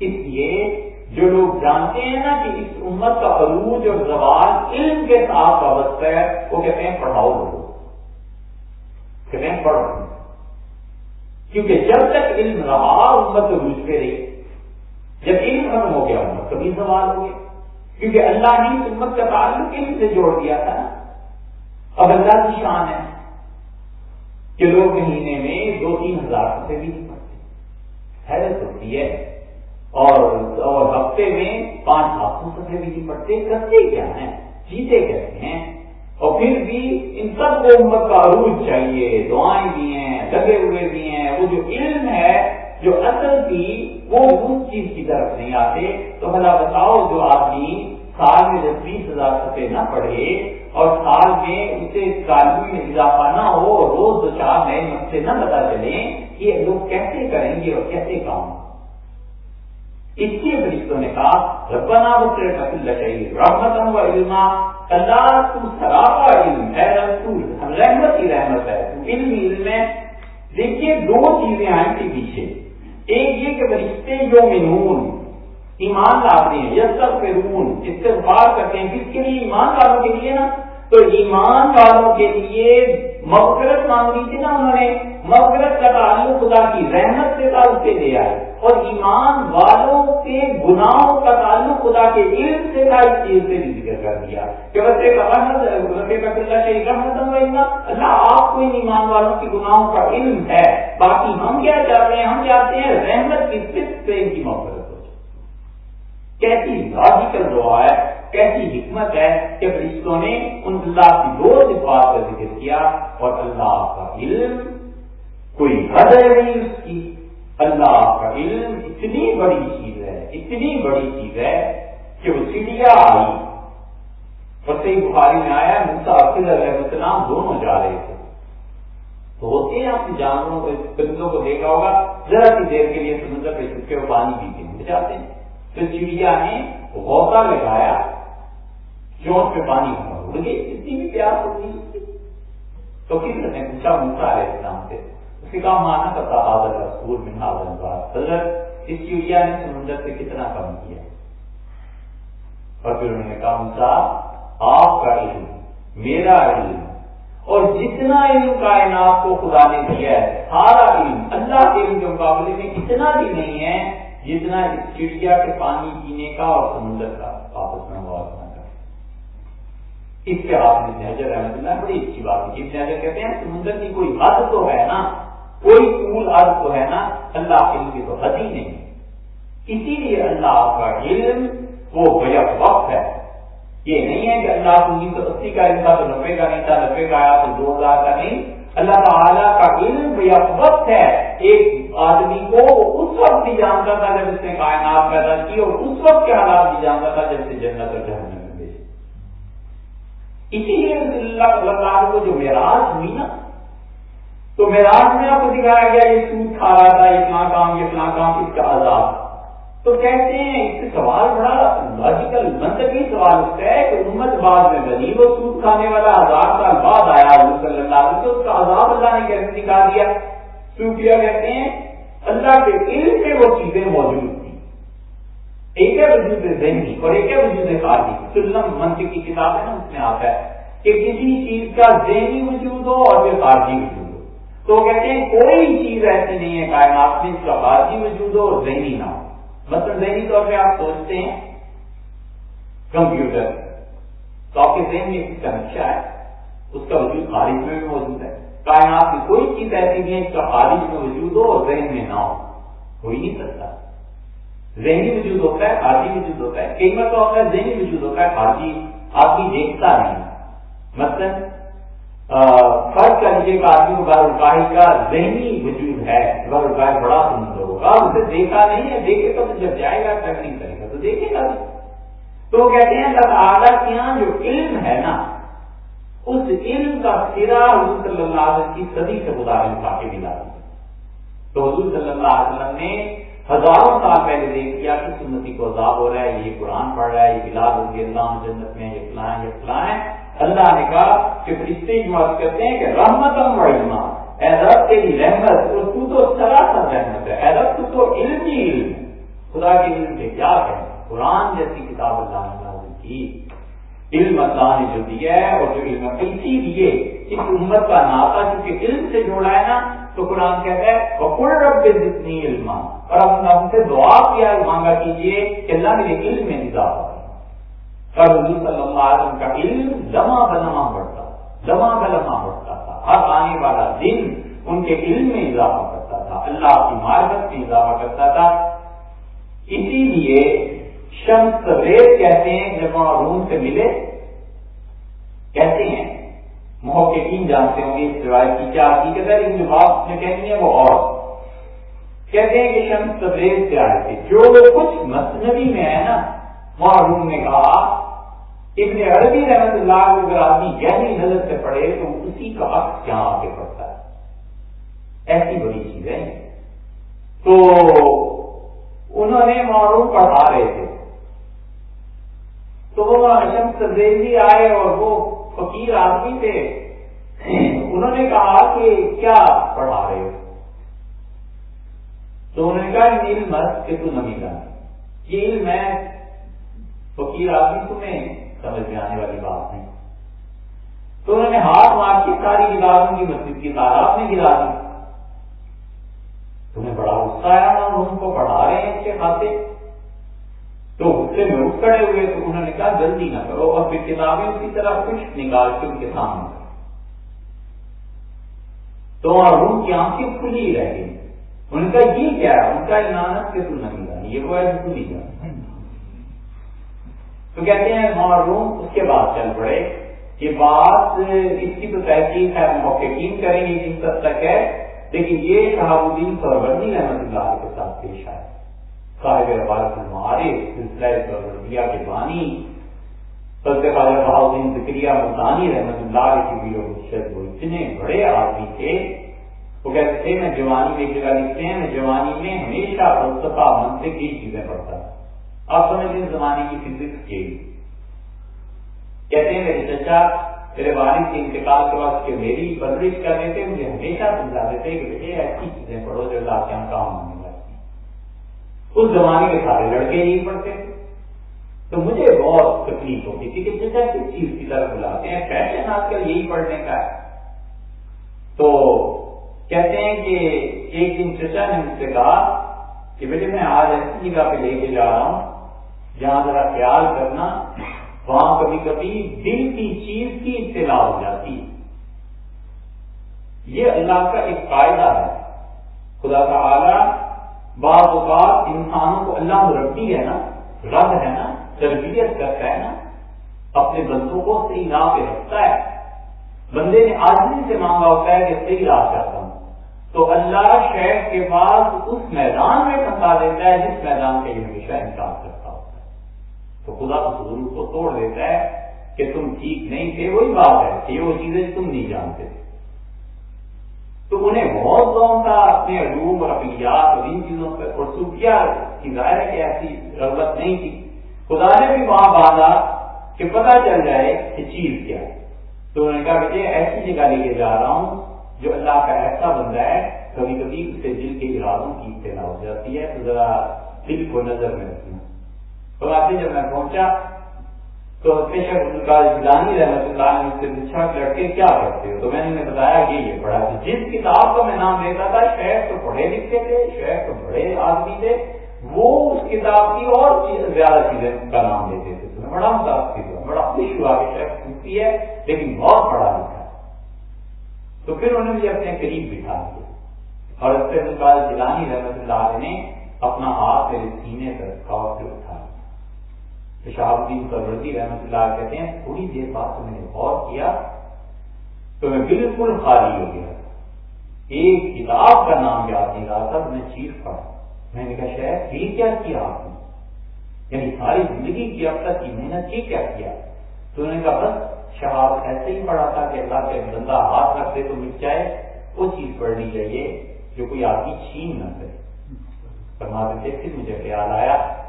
اس لیے جو لوگ جانتے ہیں نا کہ اس امت کا عروج اور زوال علم کے ساتھ وابستہ ہے، وہ کہتے ہیں پڑھاؤ لوگ کہتے ہیں پڑھ کیونکہ جب تک علم رہا امت عروج پہ رہی جب علم ختم ہو گیا، امت کبھی سوال ہو گیا۔ کیونکہ اللہ نے اس امت کا تعلق علم سے جوڑ دیا تھا؟ نا اب اللہ کی شان ہے کہ لوگ مہینے میں دو تین ہزار روپے بھی نہیں پڑتے۔ حیرت ہوتی ہے۔ اور اور ہفتے میں پانچ سات سو روپے بھی نہیں پڑتے۔ کرتے کیا ہیں؟ جیتے کہتے ہیں؟ اور پھر بھی ان سب کو امت کا عروج چاہیے، دعائیں بھی ہیں، لگے ہوئے بھی ہیں۔ وہ جو علم ہے، جو اصل تھی وہ اس چیز کی طرف نہیں آتے۔ تو بھلا بتاؤ جو آدمی سال میں جب بیس ہزار روپے نہ پڑھے اور سال میں اسے تعلیم میں اضافہ نہ ہو، روز دو چار نئے مسئلے نہ پتا چلے کہ لوگ کیسے کریں گے اور کیسے کام اس لیے فرشتوں نے کہا، ربنا بکر رسول چاہیے رحمت و علما اللہ، تو سراپا علم ہے رسول رحمت ہی رحمت ہے علم علم میں دیکھیے، دو چیزیں آئیں تھی پیچھے۔ ایک یہ کہ فرشتے جو منون ایمان لاتے ہیں یس سب فرون استغفار کرتے ہیں۔ کس کے لیے؟ ایمان والوں کے لیے نا۔ تو ایمان والوں کے لیے مغفرت مانگی تھی نا انہوں نے۔ مغفرت کا تعلق خدا کی رحمت سے تعلق سے دیا ہے۔ اور ایمان والوں کے گناہوں کا تعلق خدا کے علم سے کا اس چیز سے بھی ذکر کر دیا۔ کہ ویسے اللہ آپ کو ان ایمان والوں کی گناہوں کا علم ہے، باقی ہم کیا چاہتے ہیں؟ ہم چاہتے ہیں رحمت کی صرف سے ان کی مغفرت ہو کیسی لاجیکل دعا ہے، کیسی حکمت ہے کہ فرشتوں نے ان اللہ کی دو صفات کا ذکر کیا اور اللہ کا علم کوئی حد ہے نہیں اس کی۔ اللہ کا علم اتنی بڑی چیز ہے، اتنی بڑی چیز ہے کہ وہ چڑیا آئی۔ فتح بخاری میں آیا مسافر علیہ السلام دونوں جا رہے تھے۔ تو ہوتے ہیں آپ جانوروں کو پرندوں کو دیکھا ہوگا، ذرا سی دیر کے لیے سمندر پہ چھپ کے وہ پانی پیتے ہیں جاتے ہیں۔ تو چڑیا نے غوطہ لگایا، چونٹ پہ پانی ہونا اڑ گئی اتنی بھی پیاس ہوتی تو کس نے پوچھا؟ موسا ہے اسلام سے۔ اس مانا کرتا حاضر رسول میں حاضر بات حضرت، اس چڑیا نے سمندر سے کتنا کم کیا؟ اور پھر انہوں نے کہا موسا آپ کا علم، میرا علم، اور جتنا علم کائنات کو خدا نے دیا ہے، سارا علم اللہ کے علم کے مقابلے میں اتنا بھی نہیں ہے جتنا چڑیا کے پانی پینے کا اور سمندر کا آپس میں موازنہ کر اس کے بعد ابن حجر رحمۃ اللہ بڑی اچھی بات ہے ابن حجر کہتے ہیں، سمندر کی کوئی حد تو ہے نا۔ کوئی طول حد تو ہے نا، اللہ علم کی تو حد ہی نہیں۔ اسی لیے اللہ کا علم وہ بیا وقت ہے۔ یہ نہیں ہے کہ اللہ کو انیس سو اسی کا علم تھا تو نبے کا نہیں تھا، نبے کا آیا تو دو ہزار کا نہیں۔ اللہ تعالیٰ کا علم بیا وقت ہے۔ ایک آدمی کو اس وقت بھی جانتا تھا جب اس نے کائنات پیدا کی اور اس وقت کے حالات بھی جانتا تھا جب سے جنت اور جہنم میں بھیجے اسی لیے اللہ کو جو معراج ہوئی نا تو معراج میں آپ کو دکھایا گیا یہ سود کھا رہا تھا یہ فلاں کام یہ فلاں کام اس کا عذاب۔ تو کہتے ہیں، اس سے سوال بڑا لاجیکل منطقی سوال اٹھتا ہے کہ امت بعد میں بنی وہ سود کھانے والا ہزار سال بعد آیا صلی اللہ علیہ وسلم اس کا عذاب اللہ نے کیسے دکھا دیا؟ صوفیہ کہتے ہیں، اللہ کے علم میں وہ چیزیں موجود تھیں۔ ایک ہے وجود ذہنی اور ایک ہے وجود خارجی۔ سلم منطق کی کتاب ہے نا اس میں آتا ہے کہ کسی چیز کا ذہنی وجود ہو اور پھر خارجی وجود۔ ہو تو کہتے ہیں کوئی چیز ایسی نہیں ہے کائنات میں اس کا خارجی وجود ہو اور ذہنی نہ ہو۔ مثلا ذہنی طور پہ آپ سوچتے ہیں، کمپیوٹر۔ تو آپ کے ذہن میں اس کا نقشہ ہے، اس کا وجود خارج میں بھی موجود ہے۔ کائنات کی کوئی چیز ایسی نہیں ہے اس کا خارج میں وجود ہو اور ذہن میں نہ ہو۔ ہو ہی نہیں سکتا۔ ذہنی وجود ہوتا ہے، خارجی وجود ہوتا ہے۔ کئی مرتبہ ہوتا ہے، ذہنی وجود ہوتا ہے، خارجی آدمی دیکھتا نہیں۔ مثلا فرض کر لیجیے کہ آدمی کو غیر القاہی کا ذہنی وجود ہے، غیر القاہی بڑا سمندر ہوگا، اسے دیکھا نہیں ہے، دیکھے تو جب جائے گا تک کرے گا، تو دیکھے گا۔ تو کہتے ہیں اللہ تعالیٰ کے یہاں جو علم ہے نا، اس علم کا سرا حضور صلی اللہ علیہ وسلم کی صدی سے خدا نے اٹھا کے ملا۔ تو حضور صلی اللہ علیہ وسلم نے ہزاروں سال پہلے دیکھ لیا کہ سنتی کو عذاب ہو رہا ہے، یہ قرآن پڑھ رہا ہے، یہ بلال رضی اللہ جنت میں یہ فلاں یہ فلاں ہے اللہ نے کہا کہ فرشتے کی بات کرتے ہیں کہ رحمت علما۔ حیدرت تیری رحمت اور تو تو سراسر رحمت ہے۔ حیدرت تو تو علم ہی علم خدا کے علم سے کیا ہے؟ قرآن جیسی کتاب اللہ نے نازل کی۔ علم اللہ نے جو دیا ہے اور جو علم اسی لیے اس امت کا ناتا چونکہ علم سے جوڑا ہے نا، تو قرآن کہتا ہے، وقل رب جتنی علم اور اب ہم سے دعا کیا، مانگا کیجیے کہ اللہ میرے علم میں اضافہ اور حضور صلی اللہ علیہ وسلم کا علم لمحہ بلما بڑھتا لمحہ بلما بڑھتا تھا۔ ہر آنے والا دن ان کے علم میں اضافہ کرتا تھا، اللہ کی معرفت میں اضافہ کرتا تھا۔ اسی لیے شمس ریت کہتے ہیں، جب وہاں روم سے ملے، کہتے ہیں، محققین جانتے ہوں گے اس روایت کی کیا حقیقت ہے لیکن جو بات میں کہنی ہے وہ اور۔ کہتے ہیں کہ شمس تبریز سے آئے تھے۔ جو کچھ مصنوعی میں ہے نا، وہاں روم نے کہا ابن عربی رحمت اللہ اگر آدمی گہری نظر سے پڑھے تو اسی کا عکس یہاں آ کے پڑتا ہے۔ ایسی بڑی چیز ہے تو انہوں نے معروف پڑھا رہے تھے۔ تو وہ شمس تبریزی آئے اور وہ فقیر آدمی تھے۔ انہوں نے کہا کہ کیا پڑھا رہے ہو؟ تو انہوں نے کہا علم مت کہ تو نمی جانا یہ علم ہے۔ فقیر آدمی تمہیں سمجھ میں آنے والی بات نہیں۔ تو انہوں نے ہاتھ مار کے ساری کتابوں کی مسجد کی تعداد میں گرا دی۔ تمہیں بڑا غصہ آیا اور ان کو پڑھا رہے ہیں اس کے خاتے۔ تو غصے میں اٹھ کھڑے ہوئے، تو انہوں نے کہا، جلدی نہ کرو اور پھر کتابیں اسی طرح کچھ نکال کے ان کے سامنے۔ تو وہاں روم کی آنکھیں کھلی رہ گئی ان کا یہ کیا ہے؟ ان کا انعامت کے تو نہیں رہا یہ وہ ایسے کھلی جا تو کہتے ہیں وہاں اس کے بعد چل پڑے۔ یہ بات اس کی تو تحقیق ہے محققین کریں گے جن تک تک ہے۔ لیکن یہ شہاب الدین سروردی رحمت اللہ کے ساتھ پیش آئے۔ صاحب عبارت المعارف، سلسلہ سروردیہ کے بانی۔ سلطے خواجہ بہاؤدین ذکریہ ملتانی رحمت اللہ کی بھی مرشد وہ اتنے بڑے آدمی تھے۔ وہ کہتے تھے، میں جوانی میں جگہ لکھتے ہیں میں جوانی میں ہمیشہ فلسفہ، منطق کی چیزیں پڑھتا تھا۔ آپ سمجھتے زمانے کی فزکس کے کہتے ہیں، میرے چچا میرے والد کے انتقال کے بعد کہ میری پرورش کر دیتے مجھے ہمیشہ سمجھاتے تھے کہ بیٹے، ایسی چیزیں پڑھو جو اللہ کے یہاں کام ہونے لگتی اس زمانے کے سارے لڑکے یہی پڑھتے تو مجھے بہت تکلیف ہوتی تھی کہ چچا، کس چیز کی طرف بلاتے ہیں؟ فیشن آج کل یہی پڑھنے کا ہے۔ تو کہتے ہیں کہ ایک دن چچا نے مجھ سے کہا کہ بیٹے، میں آج ایسی جگہ پہ لے کے جا رہا ہوں جہاں ذرا خیال کرنا، وہاں کبھی کبھی دل کی چیز کی اطلاع ہو جاتی یہ اللہ کا ایک قاعدہ ہے۔ خدا کا اعلیٰ بعض اوقات انسانوں کو اللہ مربی ہے نا، رب ہے نا، تربیت کرتا ہے نا، اپنے بندوں کو صحیح راہ پہ رکھتا ہے۔ بندے نے آدمی سے مانگا ہوتا ہے کہ صحیح راہ چاہتا ہوں۔ تو اللہ شیخ کے بعد اس میدان میں پھنسا دیتا ہے جس میدان کا یہ ہمیشہ انکار کرتا ہے۔ تو خدا اس ضرور کو توڑ دیتا ہے کہ تم ٹھیک نہیں تھے، وہی بات ہے کہ وہ چیزیں تم نہیں جانتے۔ تھے تو انہیں بہت ذوق تھا، اپنے علوم اور اقلیات اور ان چیزوں پر اور صوفیہ کی ظاہر ہے کہ ایسی رغبت نہیں تھی۔ خدا نے بھی وہاں باندھا کہ پتہ چل جائے کہ چیز کیا۔ ہے تو انہوں نے کہا کہ ایسی جگہ لے کے جا رہا ہوں جو اللہ کا ایسا بندہ ہے، کبھی کبھی اس سے دل کے ارادوں کی اطلاع ہو جاتی ہے۔ تو ذرا دل کو نظر میں رکھنا تو جب میں پہنچا تو رحمت اللہ نے سے پوچھا کہ لڑکے کیا کرتے ہو؟ تو میں نے بتایا کہ یہ پڑھا تھا۔ جس کتاب کا میں نام دیتا تھا شہر تو پڑھے لکھے تھے شہر تو بڑے آدمی تھے، وہ اس کتاب کی اور زیادہ چیزیں کا نام دیتے تھے۔ تو بڑا متاثر ہوا، بڑا خوش ہوا کہ شہر پوچھتی ہے، لیکن بہت پڑھا لکھا۔ تو پھر انہوں نے مجھے اپنے قریب بٹھا دیا۔ اور اس سے جلانی رحمت اللہ نے اپنا ہاتھ میرے سینے پر رکھا اور پھر شہاب الدین سروردی رحمت اللہ کہتے ہیں، تھوڑی دیر بعد میں نے غور کیا تو میں بالکل خالی ہو گیا۔ ایک کتاب کا نام یاد نہیں رہا تھا، میں چیز پڑھا میں نے کہا شاید یہ کیا کیا آپ نے؟ یعنی ساری زندگی کی اب تک کی محنت یہ کیا کیا؟ تو انہوں نے کہا، بس شہاب ایسے ہی پڑھا تھا کہ اللہ کے بندہ ہاتھ رکھ دے تو مٹ جائے۔ وہ چیز پڑھنی چاہیے جو کوئی آدمی چھین نہ کرے۔ فرماتے تھے پھر مجھے خیال آیا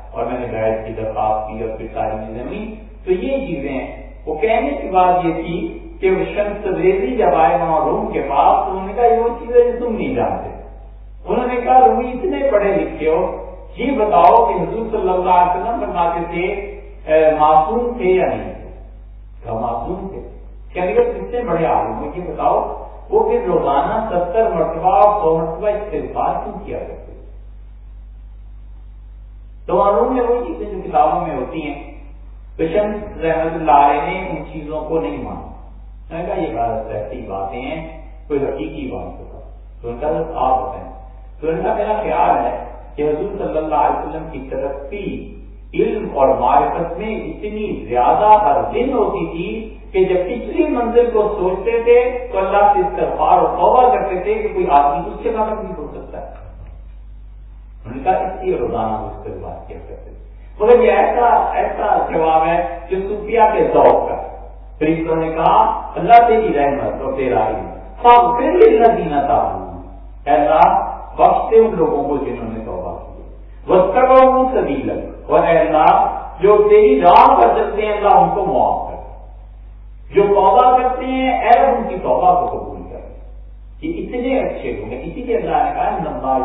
درخواست کی اور پھر ساری چیزیں ہوئی تو یہ چیزیں ہیں وہ کہنے کی بات یہ تھی کہ شمس ریزی جب آئے وہاں روم کے پاس تو انہوں نے کہا یہ وہ چیزیں جو تم نہیں جانتے۔ انہوں نے کہا رومی اتنے پڑھے لکھے ہو، یہ بتاؤ کہ حضور صلی اللہ علیہ وسلم فرماتے تھے معصوم تھے یا نہیں تھے؟ معصوم تھے۔ کیا کتنے بڑے عالم ہیں یہ بتاؤ، وہ پھر روزانہ ستر مرتبہ اور سو مرتبہ استفار کیوں کیا کرتے تو معلوم میں وہی چیزیں جو کتابوں میں ہوتی ہیں۔ بشن رحمت اللہ علیہ نے ان چیزوں کو نہیں مانا۔ میں نے کہا، یہ غلط ایسی باتیں ہیں، کوئی حقیقی بات ہوگا تو ان کا آپ بتائیں تو ان کا میرا خیال ہے کہ حضور صلی اللہ علیہ وسلم کی ترقی علم اور معرفت میں اتنی زیادہ ہر دن ہوتی تھی کہ جب پچھلی منزل کو سوچتے تھے تو اللہ سے استغفار اور توبہ کرتے تھے کہ کوئی آدمی اس سے کام نہیں ہو سکتا ہے۔ ان کا اس لیے روزانہ اس کیا کرتے مگر یہ ایسا ایسا جواب ہے جو صوفیہ کے ذوق کا فرشتوں نے کہا، اللہ تیری رحمت اور تیرا علم پھر اللہ دینا تھا اللہ، بخشتے ان لوگوں کو جنہوں نے توبہ کی وہ سب سبھی لگ اور اللہ، جو تیری راہ پر چلتے ہیں، اللہ ان کو معاف کر جو توبہ کرتے ہیں، اے ان کی توبہ کو قبول کر یہ اتنے اچھے لوگ ہیں۔ اسی لیے اللہ نے کہا نمبر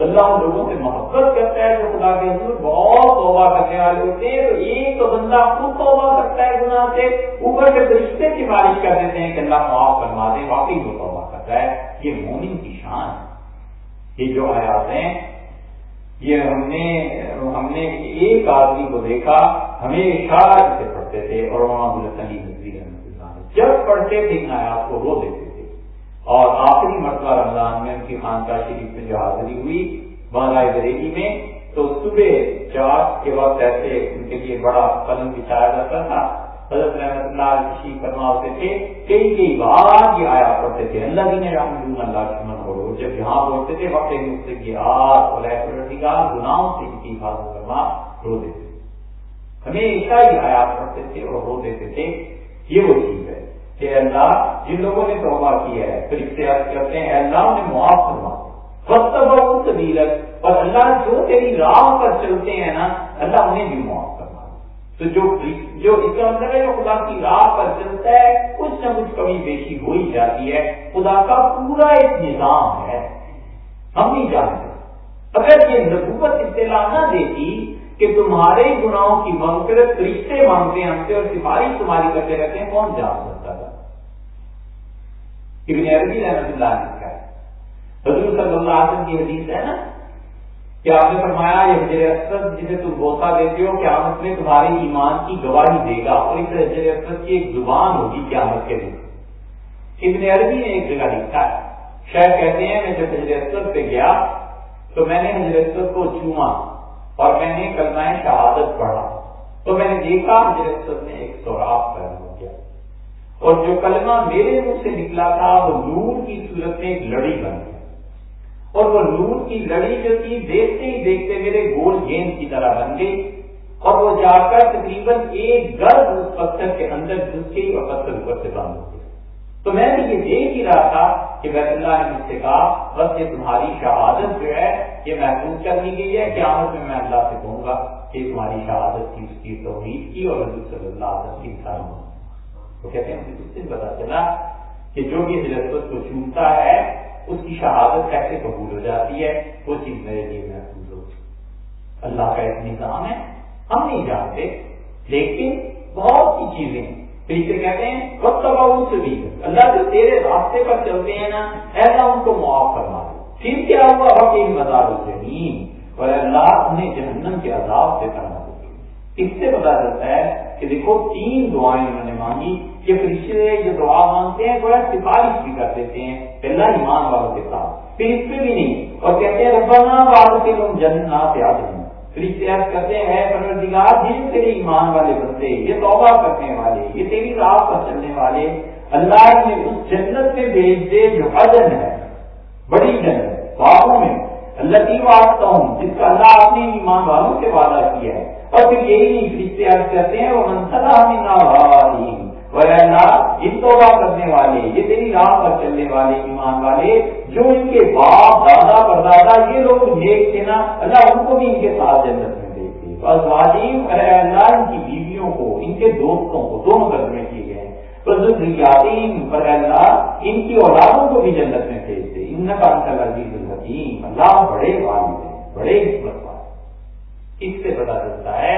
اللہ ان لوگوں سے محبت کرتا ہے جو خدا کے حضور بہت توبہ کرنے والے ہوتے ہیں، تو ایک تو بندہ خود توبہ کرتا ہے گناہ سے، اوپر کے رشتے کی بارش کر دیتے ہیں کہ اللہ معاف فرما دے، واقعی وہ توبہ کرتا ہے، یہ مومن کی شان ہے۔ یہ جو آیات ہیں، یہ ہم نے ہم نے ایک آدمی کو دیکھا، ہمیشہ سے پڑھتے تھے اور وہاں جب پڑھتے تھے ان آیات کو رو دیتے اور آخری مرتبہ رمضان میں ان کی خانقاہ شریف میں جو حاضری ہوئی بانگائے بریلی میں، تو صبح چار کے وقت ایسے ان کے لیے بڑا قلم بچھایا جاتا تھا۔ حضرت رحمت اللہ تشریف فرما ہوتے تھے، کئی کئی بار یہ آیا پڑھتے تھے، اللہ جی دین رحم اللہ شمن ہو جب یہاں پہنچتے تھے، وقت سے کہ اور گناہوں سے ان کی حفاظت کرنا رو دیتے ہمیشہ یہ آیا پڑھتے تھے اور رو دیتے تھے۔ یہ وہ چیز ہے۔ کہ اللہ جن لوگوں نے توبہ کیا ہے، پھر اختیار کرتے ہیں، اللہ نے معاف کروا وقت بہت اور اللہ جو تیری راہ پر چلتے ہیں نا، اللہ انہیں بھی معاف کروا تو جو جو اس کا مطلب ہے، جو خدا کی راہ پر چلتا ہے، کچھ نہ کچھ کمی بیشی ہو ہی جاتی ہے۔ خدا کا پورا ایک نظام ہے۔ ہم نہیں جانتے۔ اگر یہ نبوت اطلاع نہ دیتی کہ تمہارے گناہوں کی مغفرت رشتے مانگتے ہیں ہم سے اور سفارش تمہاری کرتے رہتے ہیں، کون جان ابن عربی رحمت اللہ نے کہا حضور صلی اللہ علیہ وسلم کی حدیث ہے نا کہ آپ نے فرمایا، یہ حجر اسد جسے تم بوسا دیتے ہو، قیامت میں تمہارے ایمان کی گواہی دے گا اور اس حجر اسد کی ایک زبان ہوگی قیامت کے دن۔ ابن عربی نے ایک جگہ لکھا ہے۔ شاید کہتے ہیں، میں جب حجر اسد پہ گیا تو میں نے حجر اسد کو چوما اور میں نے کلمہ شہادت پڑھا۔ تو میں نے دیکھا حجر اسد نے ایک سوراخ پیدا ہو گیا۔ اور جو کلمہ میرے منہ سے نکلا تھا، وہ نور کی صورت میں ایک لڑی بن گئی۔ اور وہ نور کی لڑی جو تھی، دیکھتے ہی دیکھتے میرے گول گیند کی طرح بن گئی۔ اور وہ جا کر تقریباً ایک گرد اس پتھر کے اندر گھس گئی اور پتھر اوپر سے بند ہو گیا۔ تو میں بھی یہ دیکھ ہی رہا تھا کہ بیت اللہ نے مجھ سے کہا، بس یہ تمہاری شہادت جو ہے، یہ محفوظ کر لی گئی ہے۔ قیامت میں میں اللہ سے کہوں گا کہ تمہاری شہادت کی، اس کی توحید کی اور حضور صلی اللہ علیہ وسلم کی انسان ہو تو کہتے ہیں مجھے پتا چلا کہ جو بھی حضرت کو چونتا ہے، اس کی شہادت کیسے قبول ہو جاتی ہے؟ وہ چیز میرے لیے محفوظ ہو۔ اللہ کا ایک نظام ہے، ہم نہیں جانتے، لیکن بہت سی چیزیں۔ پھر کہتے ہیں وقت سے بھی اللہ جو تیرے راستے پر چلتے ہیں نا ایسا ان کو معاف کرنا دے۔ پھر کیا ہوا؟ وقت مزاج زمین اور اللہ انہیں جہنم کے عذاب سے کرنا دے اس سے پتا چلتا ہے کہ دیکھو، تین دعائیں انہوں نے مانگی کہ فرشتے جو دعا مانگتے ہیں بڑا سفارش بھی کر دیتے ہیں، پہلا ایمان والوں کے ساتھ، پھر اس پہ بھی نہیں، اور کہتے ہیں، ربنا والوں کے لوگ جنات یاد ہیں فرشتے عرض کرتے ہیں پروردگار جن تیرے ایمان والے بنتے یہ توبہ کرنے والے، یہ تیری راہ پر چلنے والے، اللہ نے اس جنت میں بھیج دے جو اجن ہے، بڑی جنت، باغوں میں اللہ کی واسطہ ہوں، جس کا اللہ اپنے ایمان والوں سے وعدہ کیا ہے۔ اور پھر یہی نہیں فرشتے عرض کرتے ہیں وہ منصلہ من ان توبہ کرنے والے، یہ تیری راہ پر چلنے والے، ایمان والے، جو ان کے باپ، دادا پر دادا یہ لوگ نیک تھے نا، اللہ ان کو بھی ان کے ساتھ جنت میں دیکھتے بس واجب اللہ ان کی بیویوں کو، ان کے دوستوں کو دونوں میں کیے گئے پر اللہ ان کی اولادوں کو بھی جنت میں بھیجتے ان کا عزیز الحکیم اللہ بڑے والد ہیں بڑے حکمت والے اس سے پتا چلتا ہے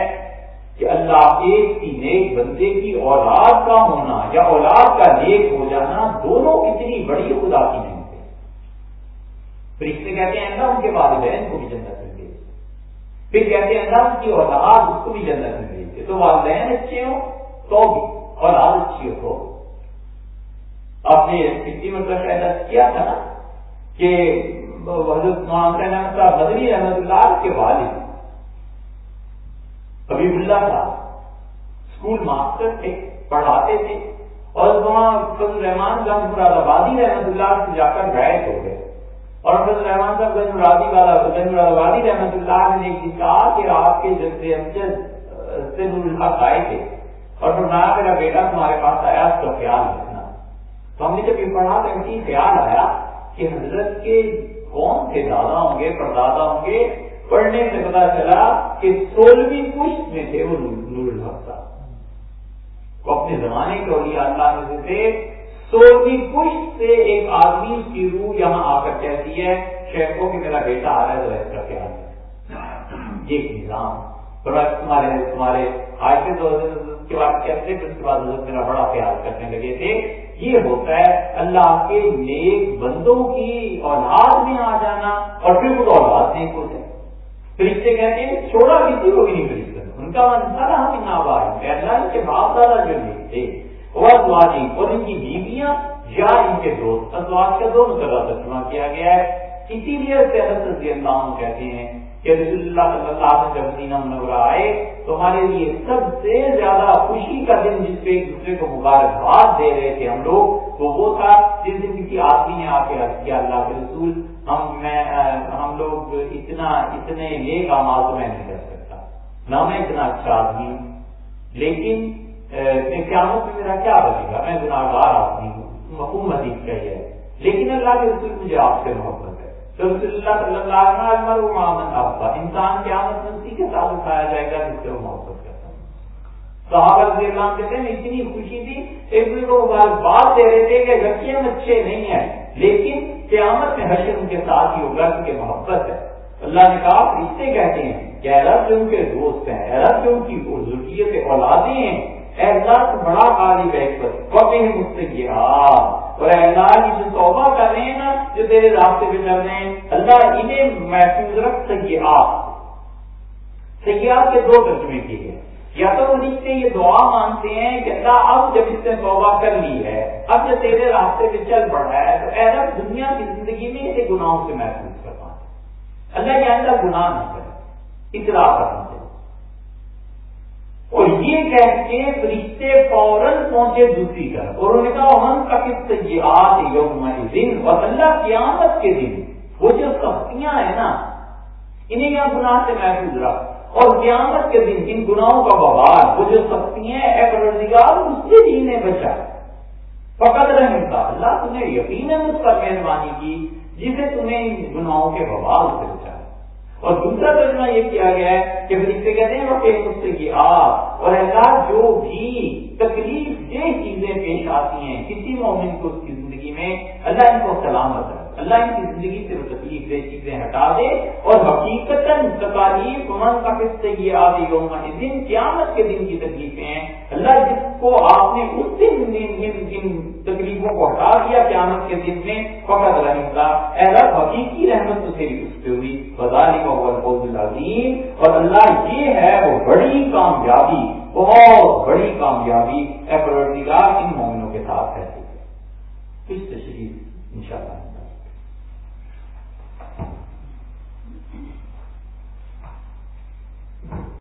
کہ اللہ ایک کی نیک بندے کی اولاد کا ہونا یا اولاد کا نیک ہو جانا دونوں اتنی بڑی خدا کی نہیں تھے فرشتے کہتے ہیں اللہ ان کے والدین کو بھی جنت میں بھیج پھر کہتے ہیں اللہ ان کی اولاد اس کو بھی جنت میں بھیجتے تو والدین اچھے ہوں تو بھی، اولاد اچھی ہو آپ نے کتنی مطلب شاید کیا تھا نا کہ حضرت صاحب بدری احمد اللہ کے والد حبیب اللہ تھا۔ اسکول ماسٹر تھے، پڑھاتے تھے اور وہاں فضل رحمان گنج مراد آبادی رحمت اللہ سے جا کر گائے ہو گئے۔ اور فضل رحمان صاحب گنج مرادی والا گنج مراد آبادی رحمت اللہ نے کہا کہ آپ کے جب امجد سے الحق آئے تھے اور فرمایا، میرا بیٹا تمہارے پاس آیا، اس کا خیال رکھنا۔ تو ہم نے جب یہ پڑھا تو ان کی خیال آیا کہ حضرت کے کون تھے دادا ہوں گے، پردادا ہوں گے۔ پڑھنے سے پتا چلا کہ سولہویں پشت میں تھے وہ نور الحق۔ صاحب وہ اپنے زمانے کے اولیاء اللہ میں سے تھے۔ سولہویں پشت سے ایک آدمی کی روح یہاں آ کر کہتی ہے، شیخوں کہ میرا بیٹا آ رہا ہے تو ایسا کیا یہ ایک تمہارے تمہارے آج کے بعد کہتے اس کے بعد میرا بڑا پیار کرنے لگے تھے۔ یہ ہوتا ہے اللہ کے نیک بندوں کی اولاد میں آ جانا اور پھر وہ اولاد نہیں ہوتے فرشتے کہتے ہیں، چھوڑا کسی کو بھی نہیں فرشتے ان کا منصالہ ہم ناباہ اللہ ان کے باپ دادا جو نہیں تھے، وہ ازواجی اور ان کی بیویاں یا ان کے دوست۔ ازواج کا دونوں طرح ترجمہ کیا گیا ہے۔ اسی لیے رضی اللہ عنہ کہتے ہیں کہ رسول اللہ صلی اللہ علیہ وسلم جب مدینہ منورہ آئے تو ہمارے لیے سب سے زیادہ خوشی کا دن جس پہ ایک دوسرے کو مبارکباد دے رہے تھے ہم لوگ وہ وہ تھا جس دن کسی آدمی نے آ کے کیا، اللہ کے رسول، ہم میں، ہم لوگ اتنا، اتنے نیک آماد تو میں نہیں کر سکتا۔ نہ میں اتنا اچھا آدمی ہوں، لیکن قیامت میں میرا کیا بنے گا؟ میں گناگار آدمی ہوں حکومت کا یہ ہے۔ لیکن اللہ کے رسول مجھے آپ سے محبت رسول اللہ صلی اللہ علیہ وسلم محمد آپ انسان قیامت میں اسی کے ساتھ اٹھایا جائے گا جس سے وہ محبت کرتا ہوں۔ صحابہ رضی اللہ کہتے ہیں، اتنی خوشی تھی ایک دوسرے کو بات دے رہے تھے کہ جبکہ ہم اچھے نہیں ہیں، لیکن قیامت میں حشر ان کے ساتھ ہی ہوگا کیونکہ محبت ہے۔ اللہ نے کہا رشتے کہتے ہیں کہ رب، جو ان کے دوست ہیں رب، جو ان کی ضروریت اولادیں ہیں، اے اللہ، تو بڑا قالب ہے وقت مجھ سے گرا اور اے اللہ کی جو توبہ کر رہے ہیں نا جو تیرے راستے پہ چل رہے ہیں، اللہ انہیں محفوظ رکھ، سیاحت۔ سیاحت کے دو ترجمے کی ہے یا تو انہیں سے یہ دعا مانتے ہیں کہ اللہ، اب جب اس نے توبہ کر لی ہے، اب جب تیرے راستے پہ چل پڑا ہے، تو ایسا دنیا کی زندگی میں اسے گناہوں سے محفوظ کر پائے اللہ کے اندر گناہ نہ کرے، اطلاع کرنا چاہیے اور یہ کہہ کے فرشتے فوراً پہنچے دوسری طرف اور انہوں نے کہا ہم کا کس سیاحت یوم دن اور اللہ قیامت کے دن؟ وہ جو سختیاں ہیں نا، انہیں یہاں گناہ سے محفوظ رکھ اور قیامت کے دن ان گناہوں کا بوار وہ جو سختی ہیں، اے پروردگار، اس سے جینے بچا۔ فقط رحم کا اللہ، تمہیں یقین اس پر مہربانی کی جسے تمہیں ان گناہوں کے بوار سے بچا۔ اور دوسرا ترجمہ یہ کیا گیا ہے کہ فرشتے کہتے ہیں وہ مجھ کی آپ اور اللہ جو بھی تکلیف دہ چیزیں پیش آتی ہیں کسی مومن کو اس کی زندگی میں، اللہ ان کو سلامت رکھے اللہ کی زندگی سے وہ تکلیف دہ چیزیں ہٹا دے اور حقیقت تکالیف من کا کس یہ آدھی گوں گا دن قیامت کے دن کی تکلیفیں ہیں۔ اللہ جس کو آپ نے اس دن ان تکلیفوں کو ہٹا دیا قیامت کے دن میں، فقط رحم کا اہل حقیقی رحمت تو تیری اس پہ ہوئی۔ بداری کا العظیم۔ اور اللہ یہ ہے، وہ بڑی کامیابی، بہت بڑی کامیابی۔ اے پروردگار، ان مومنوں کے ساتھ ہے اس تشریف، انشاءاللہ۔